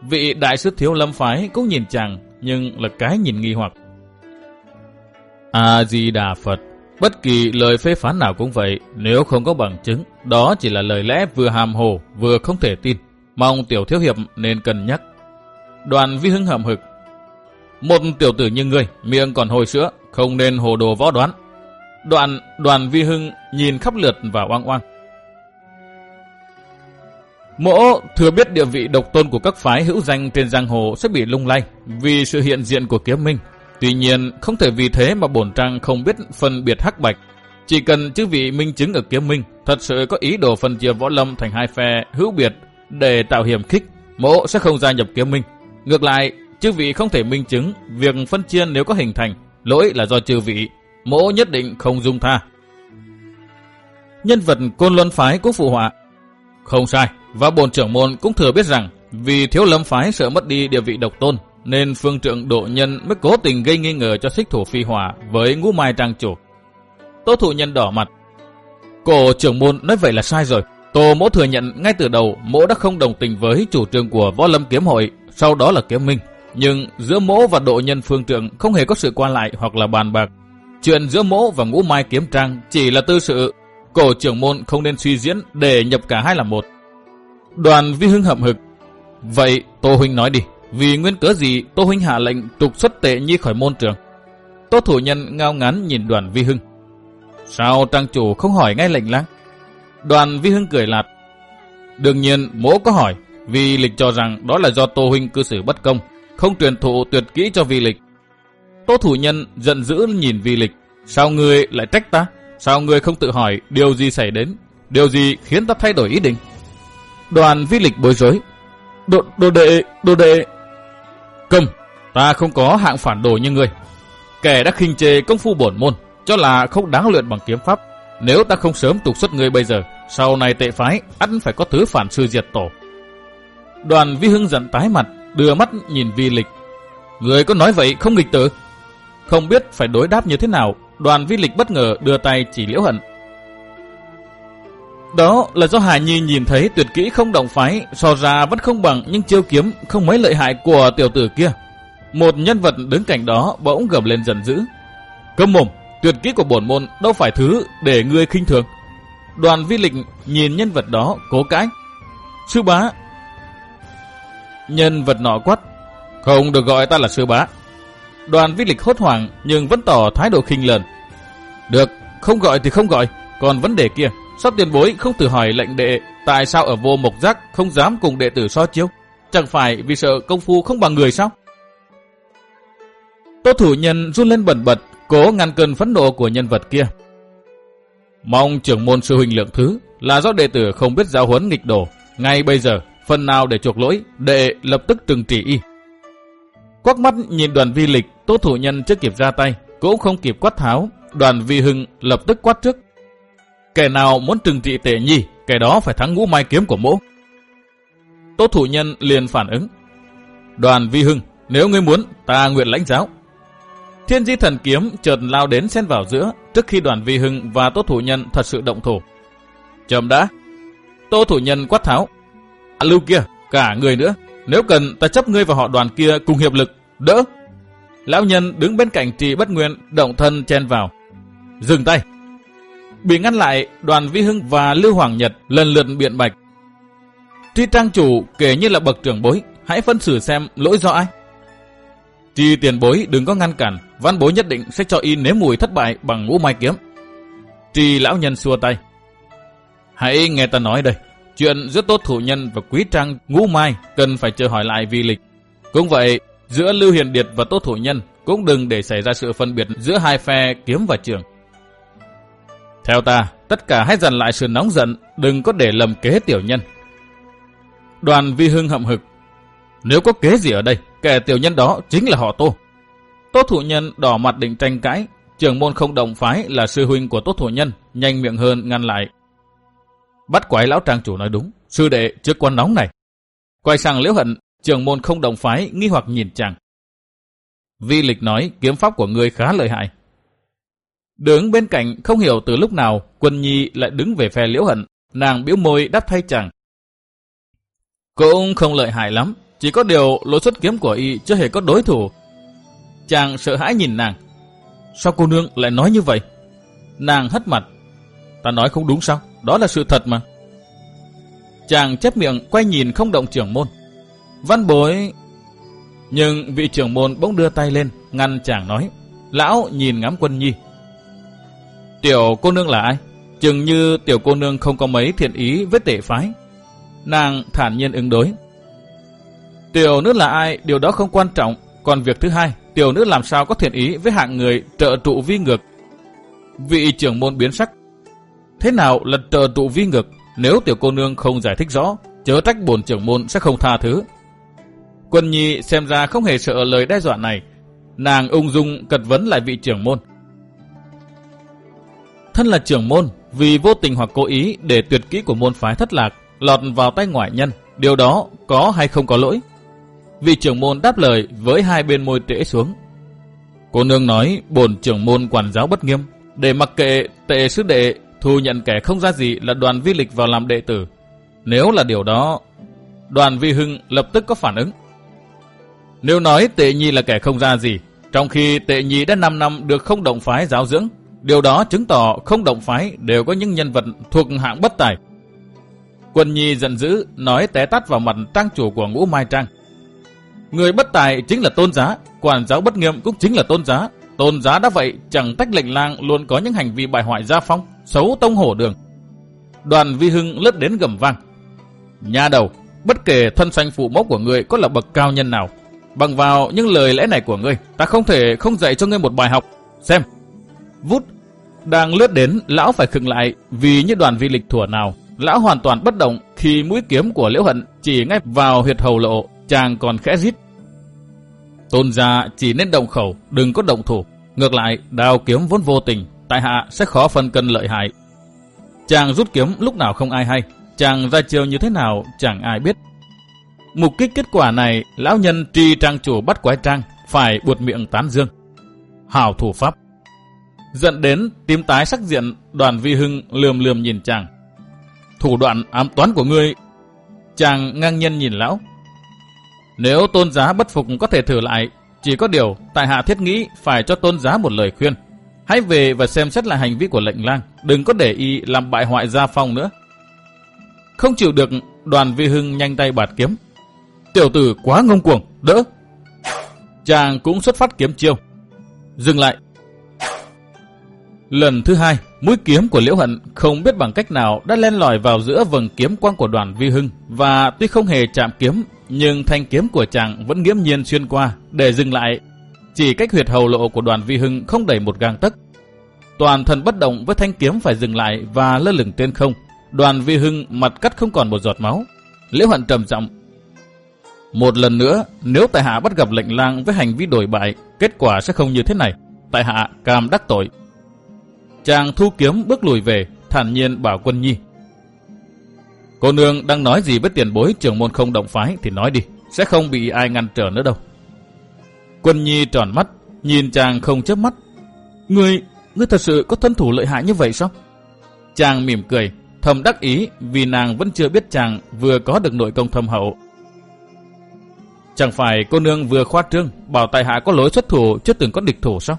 Vị đại sứ thiếu lâm phái cũng nhìn chàng, nhưng là cái nhìn nghi hoặc. A-di-đà Phật, bất kỳ lời phê phán nào cũng vậy, nếu không có bằng chứng, đó chỉ là lời lẽ vừa hàm hồ, vừa không thể tin. Mong tiểu thiếu hiệp nên cân nhắc. Đoàn vi hưng hậm hực. Một tiểu tử như ngươi, miệng còn hồi sữa, không nên hồ đồ võ đoán. Đoạn đoàn vi hưng nhìn khắp lượt và oang oang. Mỗ thừa biết địa vị độc tôn của các phái hữu danh trên giang hồ sẽ bị lung lay vì sự hiện diện của kiếm minh. Tuy nhiên, không thể vì thế mà bổn trang không biết phân biệt hắc bạch. Chỉ cần chư vị minh chứng ở kiếm minh thật sự có ý đồ phân chia võ lâm thành hai phe hữu biệt để tạo hiểm khích, mỗ sẽ không gia nhập kiếm minh. Ngược lại, chư vị không thể minh chứng việc phân chia nếu có hình thành, lỗi là do chư vị, mỗ nhất định không dung tha. Nhân vật côn luân phái cũng phụ họa. Không sai, và bồn trưởng môn cũng thừa biết rằng vì thiếu lâm phái sợ mất đi địa vị độc tôn, nên phương trượng độ nhân mới cố tình gây nghi ngờ cho xích thủ phi hỏa với ngũ mai trang chủ. Tô thủ nhân đỏ mặt. Cổ trưởng môn nói vậy là sai rồi. Tô mỗ thừa nhận ngay từ đầu mỗ đã không đồng tình với chủ trương của võ lâm kiếm hội, sau đó là kiếm minh. Nhưng giữa mỗ và độ nhân phương trượng không hề có sự qua lại hoặc là bàn bạc. Chuyện giữa mỗ và ngũ mai kiếm trang chỉ là tư sự. Cổ trưởng môn không nên suy diễn để nhập cả hai là một. Đoàn vi hưng hậm hực. Vậy Tô Huynh nói đi, vì nguyên cớ gì Tô Huynh hạ lệnh trục xuất tệ nhi khỏi môn trường? Tô thủ nhân ngao ngán nhìn đoàn vi hưng. Sao trang chủ không hỏi ngay lệnh lăng? Đoàn vi hưng cười lạt. Đương nhiên mỗ có hỏi, vì lịch cho rằng đó là do Tô Huynh cư xử bất công, không truyền thụ tuyệt kỹ cho vi lịch. Tô thủ nhân giận dữ nhìn vi lịch. Sao người lại trách ta? Sao người không tự hỏi điều gì xảy đến? Điều gì khiến ta thay đổi ý định? Đoàn vi lịch bối rối. Đồ, đồ đệ, đồ đệ. Cầm, ta không có hạng phản đồ như ngươi. Kẻ đã khinh chê công phu bổn môn, cho là không đáng luyện bằng kiếm pháp. Nếu ta không sớm trục xuất ngươi bây giờ, sau này tệ phái, ắt phải có thứ phản sư diệt tổ. Đoàn vi hưng giận tái mặt, đưa mắt nhìn vi lịch. Người có nói vậy không nghịch tử. Không biết phải đối đáp như thế nào, đoàn vi lịch bất ngờ đưa tay chỉ liễu hận. Đó là do Hải Nhi nhìn thấy tuyệt kỹ không động phái, so ra vẫn không bằng những chiêu kiếm không mấy lợi hại của tiểu tử kia. Một nhân vật đứng cạnh đó bỗng gầm lên giận dữ. Câm mồm, tuyệt kỹ của bổn môn đâu phải thứ để ngươi khinh thường. Đoàn vi lịch nhìn nhân vật đó cố cãi. Sư bá. Nhân vật nọ quát. Không được gọi ta là sư bá. Đoàn vi lịch hốt hoảng nhưng vẫn tỏ thái độ khinh lờn. Được, không gọi thì không gọi, còn vấn đề kia sắp tiền bối không tự hỏi lệnh đệ tại sao ở vô mộc giác không dám cùng đệ tử so chiếu? Chẳng phải vì sợ công phu không bằng người sao? Tô thủ nhân run lên bẩn bật, cố ngăn cơn phẫn nộ của nhân vật kia. Mong trưởng môn sư huynh lượng thứ là do đệ tử không biết giáo huấn nghịch đổ. Ngay bây giờ, phần nào để chuộc lỗi, đệ lập tức trừng trị y. Quắc mắt nhìn đoàn vi lịch, Tố thủ nhân chưa kịp ra tay, cũng không kịp quát tháo. Đoàn vi hưng lập tức quát trước. Kẻ nào muốn trừng trị tệ nhi, kẻ đó phải thắng ngũ mai kiếm của mỗ. Tố thủ nhân liền phản ứng. Đoàn vi hưng, nếu ngươi muốn, ta nguyện lãnh giáo. Thiên di thần kiếm chợt lao đến xen vào giữa trước khi đoàn vi hưng và Tố thủ nhân thật sự động thủ. Chậm đã. Tô thủ nhân quát tháo. À, lưu kia, cả người nữa. Nếu cần ta chấp ngươi và họ đoàn kia cùng hiệp lực. Đỡ. Lão nhân đứng bên cạnh trì bất nguyên động thân chen vào. Dừng tay. Bị ngăn lại, đoàn vi hưng và Lưu Hoàng Nhật lần lượt biện bạch. Tuy trang chủ kể như là bậc trưởng bối, hãy phân xử xem lỗi do ai. Trì tiền bối đừng có ngăn cản, văn bối nhất định sẽ cho y nếm mùi thất bại bằng ngũ mai kiếm. Trì lão nhân xua tay. Hãy nghe ta nói đây, chuyện giữa tốt thủ nhân và quý trang ngũ mai cần phải chờ hỏi lại vi lịch. Cũng vậy, giữa Lưu Hiền Điệt và tốt thủ nhân cũng đừng để xảy ra sự phân biệt giữa hai phe kiếm và trường. Theo ta, tất cả hãy dần lại sự nóng giận, đừng có để lầm kế tiểu nhân. Đoàn vi hưng hậm hực. Nếu có kế gì ở đây, kẻ tiểu nhân đó chính là họ Tô. tốt thủ nhân đỏ mặt định tranh cãi, trưởng môn không đồng phái là sư huynh của tốt thủ nhân, nhanh miệng hơn ngăn lại. Bắt quái lão trang chủ nói đúng, sư đệ trước quan nóng này. Quay sang liễu hận, trường môn không đồng phái nghi hoặc nhìn chàng. Vi lịch nói kiếm pháp của ngươi khá lợi hại. Đứng bên cạnh không hiểu từ lúc nào quân nhi lại đứng về phe liễu hận, nàng biểu môi đáp thay chàng. Cũng không lợi hại lắm, chỉ có điều lối xuất kiếm của y chưa hề có đối thủ. Chàng sợ hãi nhìn nàng. Sao cô nương lại nói như vậy? Nàng hất mặt. Ta nói không đúng sao? Đó là sự thật mà. Chàng chép miệng quay nhìn không động trưởng môn. Văn bối... Nhưng vị trưởng môn bỗng đưa tay lên, ngăn chàng nói. Lão nhìn ngắm quân nhi. Tiểu cô nương là ai? Chừng như tiểu cô nương không có mấy thiện ý với tể phái. Nàng thản nhiên ứng đối. Tiểu nữ là ai, điều đó không quan trọng. Còn việc thứ hai, tiểu nữ làm sao có thiện ý với hạng người trợ trụ vi ngược. Vị trưởng môn biến sắc. Thế nào là trợ trụ vi ngược? Nếu tiểu cô nương không giải thích rõ, chớ trách bổn trưởng môn sẽ không tha thứ. Quân nhi xem ra không hề sợ lời đe dọa này. Nàng ung dung cật vấn lại vị trưởng môn. Thân là trưởng môn, vì vô tình hoặc cố ý để tuyệt kỹ của môn phái thất lạc, lọt vào tay ngoại nhân, điều đó có hay không có lỗi? Vị trưởng môn đáp lời với hai bên môi trễ xuống. Cô nương nói bổn trưởng môn quản giáo bất nghiêm, để mặc kệ tệ sứ đệ thu nhận kẻ không ra gì là đoàn vi lịch vào làm đệ tử. Nếu là điều đó, đoàn vi hưng lập tức có phản ứng. Nếu nói tệ nhi là kẻ không ra gì, trong khi tệ nhi đã 5 năm được không động phái giáo dưỡng, điều đó chứng tỏ không động phái đều có những nhân vật thuộc hạng bất tài. Quân nhi giận dữ, nói té tắt vào mặt trang chủ của ngũ mai trang. Người bất tài chính là tôn giá, quản giáo bất nghiêm cũng chính là tôn giá. Tôn giá đã vậy, chẳng tách lệnh lang luôn có những hành vi bại hoại gia phong, xấu tông hổ đường. Đoàn vi hưng lướt đến gầm vang. Nhà đầu, bất kể thân sanh phụ mẫu của người có là bậc cao nhân nào, bằng vào những lời lẽ này của ngươi, ta không thể không dạy cho ngươi một bài học. Xem. Vút. Đang lướt đến, lão phải khựng lại vì như đoàn vi lịch thủa nào. Lão hoàn toàn bất động khi mũi kiếm của liễu hận chỉ ngay vào huyệt hầu lộ chàng còn khẽ rít. Tôn gia chỉ nên động khẩu, đừng có động thủ. Ngược lại, đao kiếm vốn vô tình, tại hạ sẽ khó phân cân lợi hại. Chàng rút kiếm lúc nào không ai hay, chàng ra chiêu như thế nào chẳng ai biết. Mục kích kết quả này, lão nhân tri trang chủ bắt quái trang, phải buột miệng tán dương. Hào thủ pháp. Dẫn đến tím tái sắc diện, đoàn vi hưng lườm lườm nhìn chàng. Thủ đoạn ám toán của ngươi. Chàng ngang nhân nhìn lão, nếu tôn giá bất phục có thể thử lại, chỉ có điều tại hạ thiết nghĩ phải cho tôn giá một lời khuyên. Hãy về và xem xét lại hành vi của lệnh lang, đừng có để y làm bại hoại gia phong nữa. Không chịu được, đoàn vi hưng nhanh tay bạt kiếm. Tiểu tử quá ngông cuồng, đỡ. Chàng cũng xuất phát kiếm chiêu. Dừng lại. Lần thứ hai, mũi kiếm của Liễu Hận không biết bằng cách nào đã len lỏi vào giữa vầng kiếm quang của đoàn vi hưng và tuy không hề chạm kiếm nhưng thanh kiếm của chàng vẫn nghiễm nhiên xuyên qua để dừng lại. Chỉ cách huyệt hầu lộ của đoàn vi hưng không đầy một gang tấc. Toàn thân bất động với thanh kiếm phải dừng lại và lơ lửng trên không. Đoàn vi hưng mặt cắt không còn một giọt máu. Liễu hoạn trầm giọng Một lần nữa, nếu tại hạ bắt gặp lệnh lang với hành vi đổi bại, kết quả sẽ không như thế này. Tại hạ cam đắc tội. Chàng thu kiếm bước lùi về, thản nhiên bảo quân nhi. Cô nương đang nói gì với tiền bối trưởng môn không động phái thì nói đi, sẽ không bị ai ngăn trở nữa đâu. Quân Nhi tròn mắt, nhìn chàng không chớp mắt. Ngươi, ngươi thật sự có thân thủ lợi hại như vậy sao? Chàng mỉm cười, thầm đắc ý vì nàng vẫn chưa biết chàng vừa có được nội công thâm hậu. Chẳng phải cô nương vừa khoa trương bảo tại hạ có lối xuất thủ chưa từng có địch thủ sao?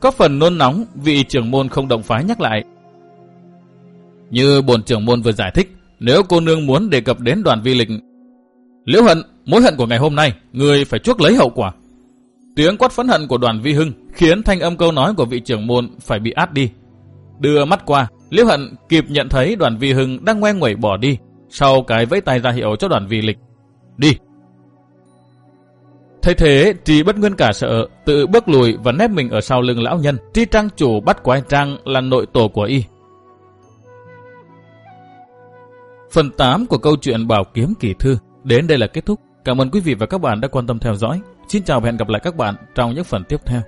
Có phần nôn nóng vì trưởng môn không động phái nhắc lại. Như bồn trưởng môn vừa giải thích, nếu cô nương muốn đề cập đến đoàn vi lịch, liễu hận, mối hận của ngày hôm nay, người phải chuốc lấy hậu quả. Tiếng quát phẫn hận của đoàn vi hưng khiến thanh âm câu nói của vị trưởng môn phải bị át đi. Đưa mắt qua, liễu hận kịp nhận thấy đoàn vi hưng đang ngoe nguẩy bỏ đi, sau cái vẫy tay ra hiệu cho đoàn vi lịch. Đi! Thấy thế, Trì bất nguyên cả sợ, tự bước lùi và nép mình ở sau lưng lão nhân. Tri trang chủ bắt quái trang là nội tổ của y. Phần 8 của câu chuyện Bảo Kiếm Kỳ Thư đến đây là kết thúc. Cảm ơn quý vị và các bạn đã quan tâm theo dõi. Xin chào và hẹn gặp lại các bạn trong những phần tiếp theo.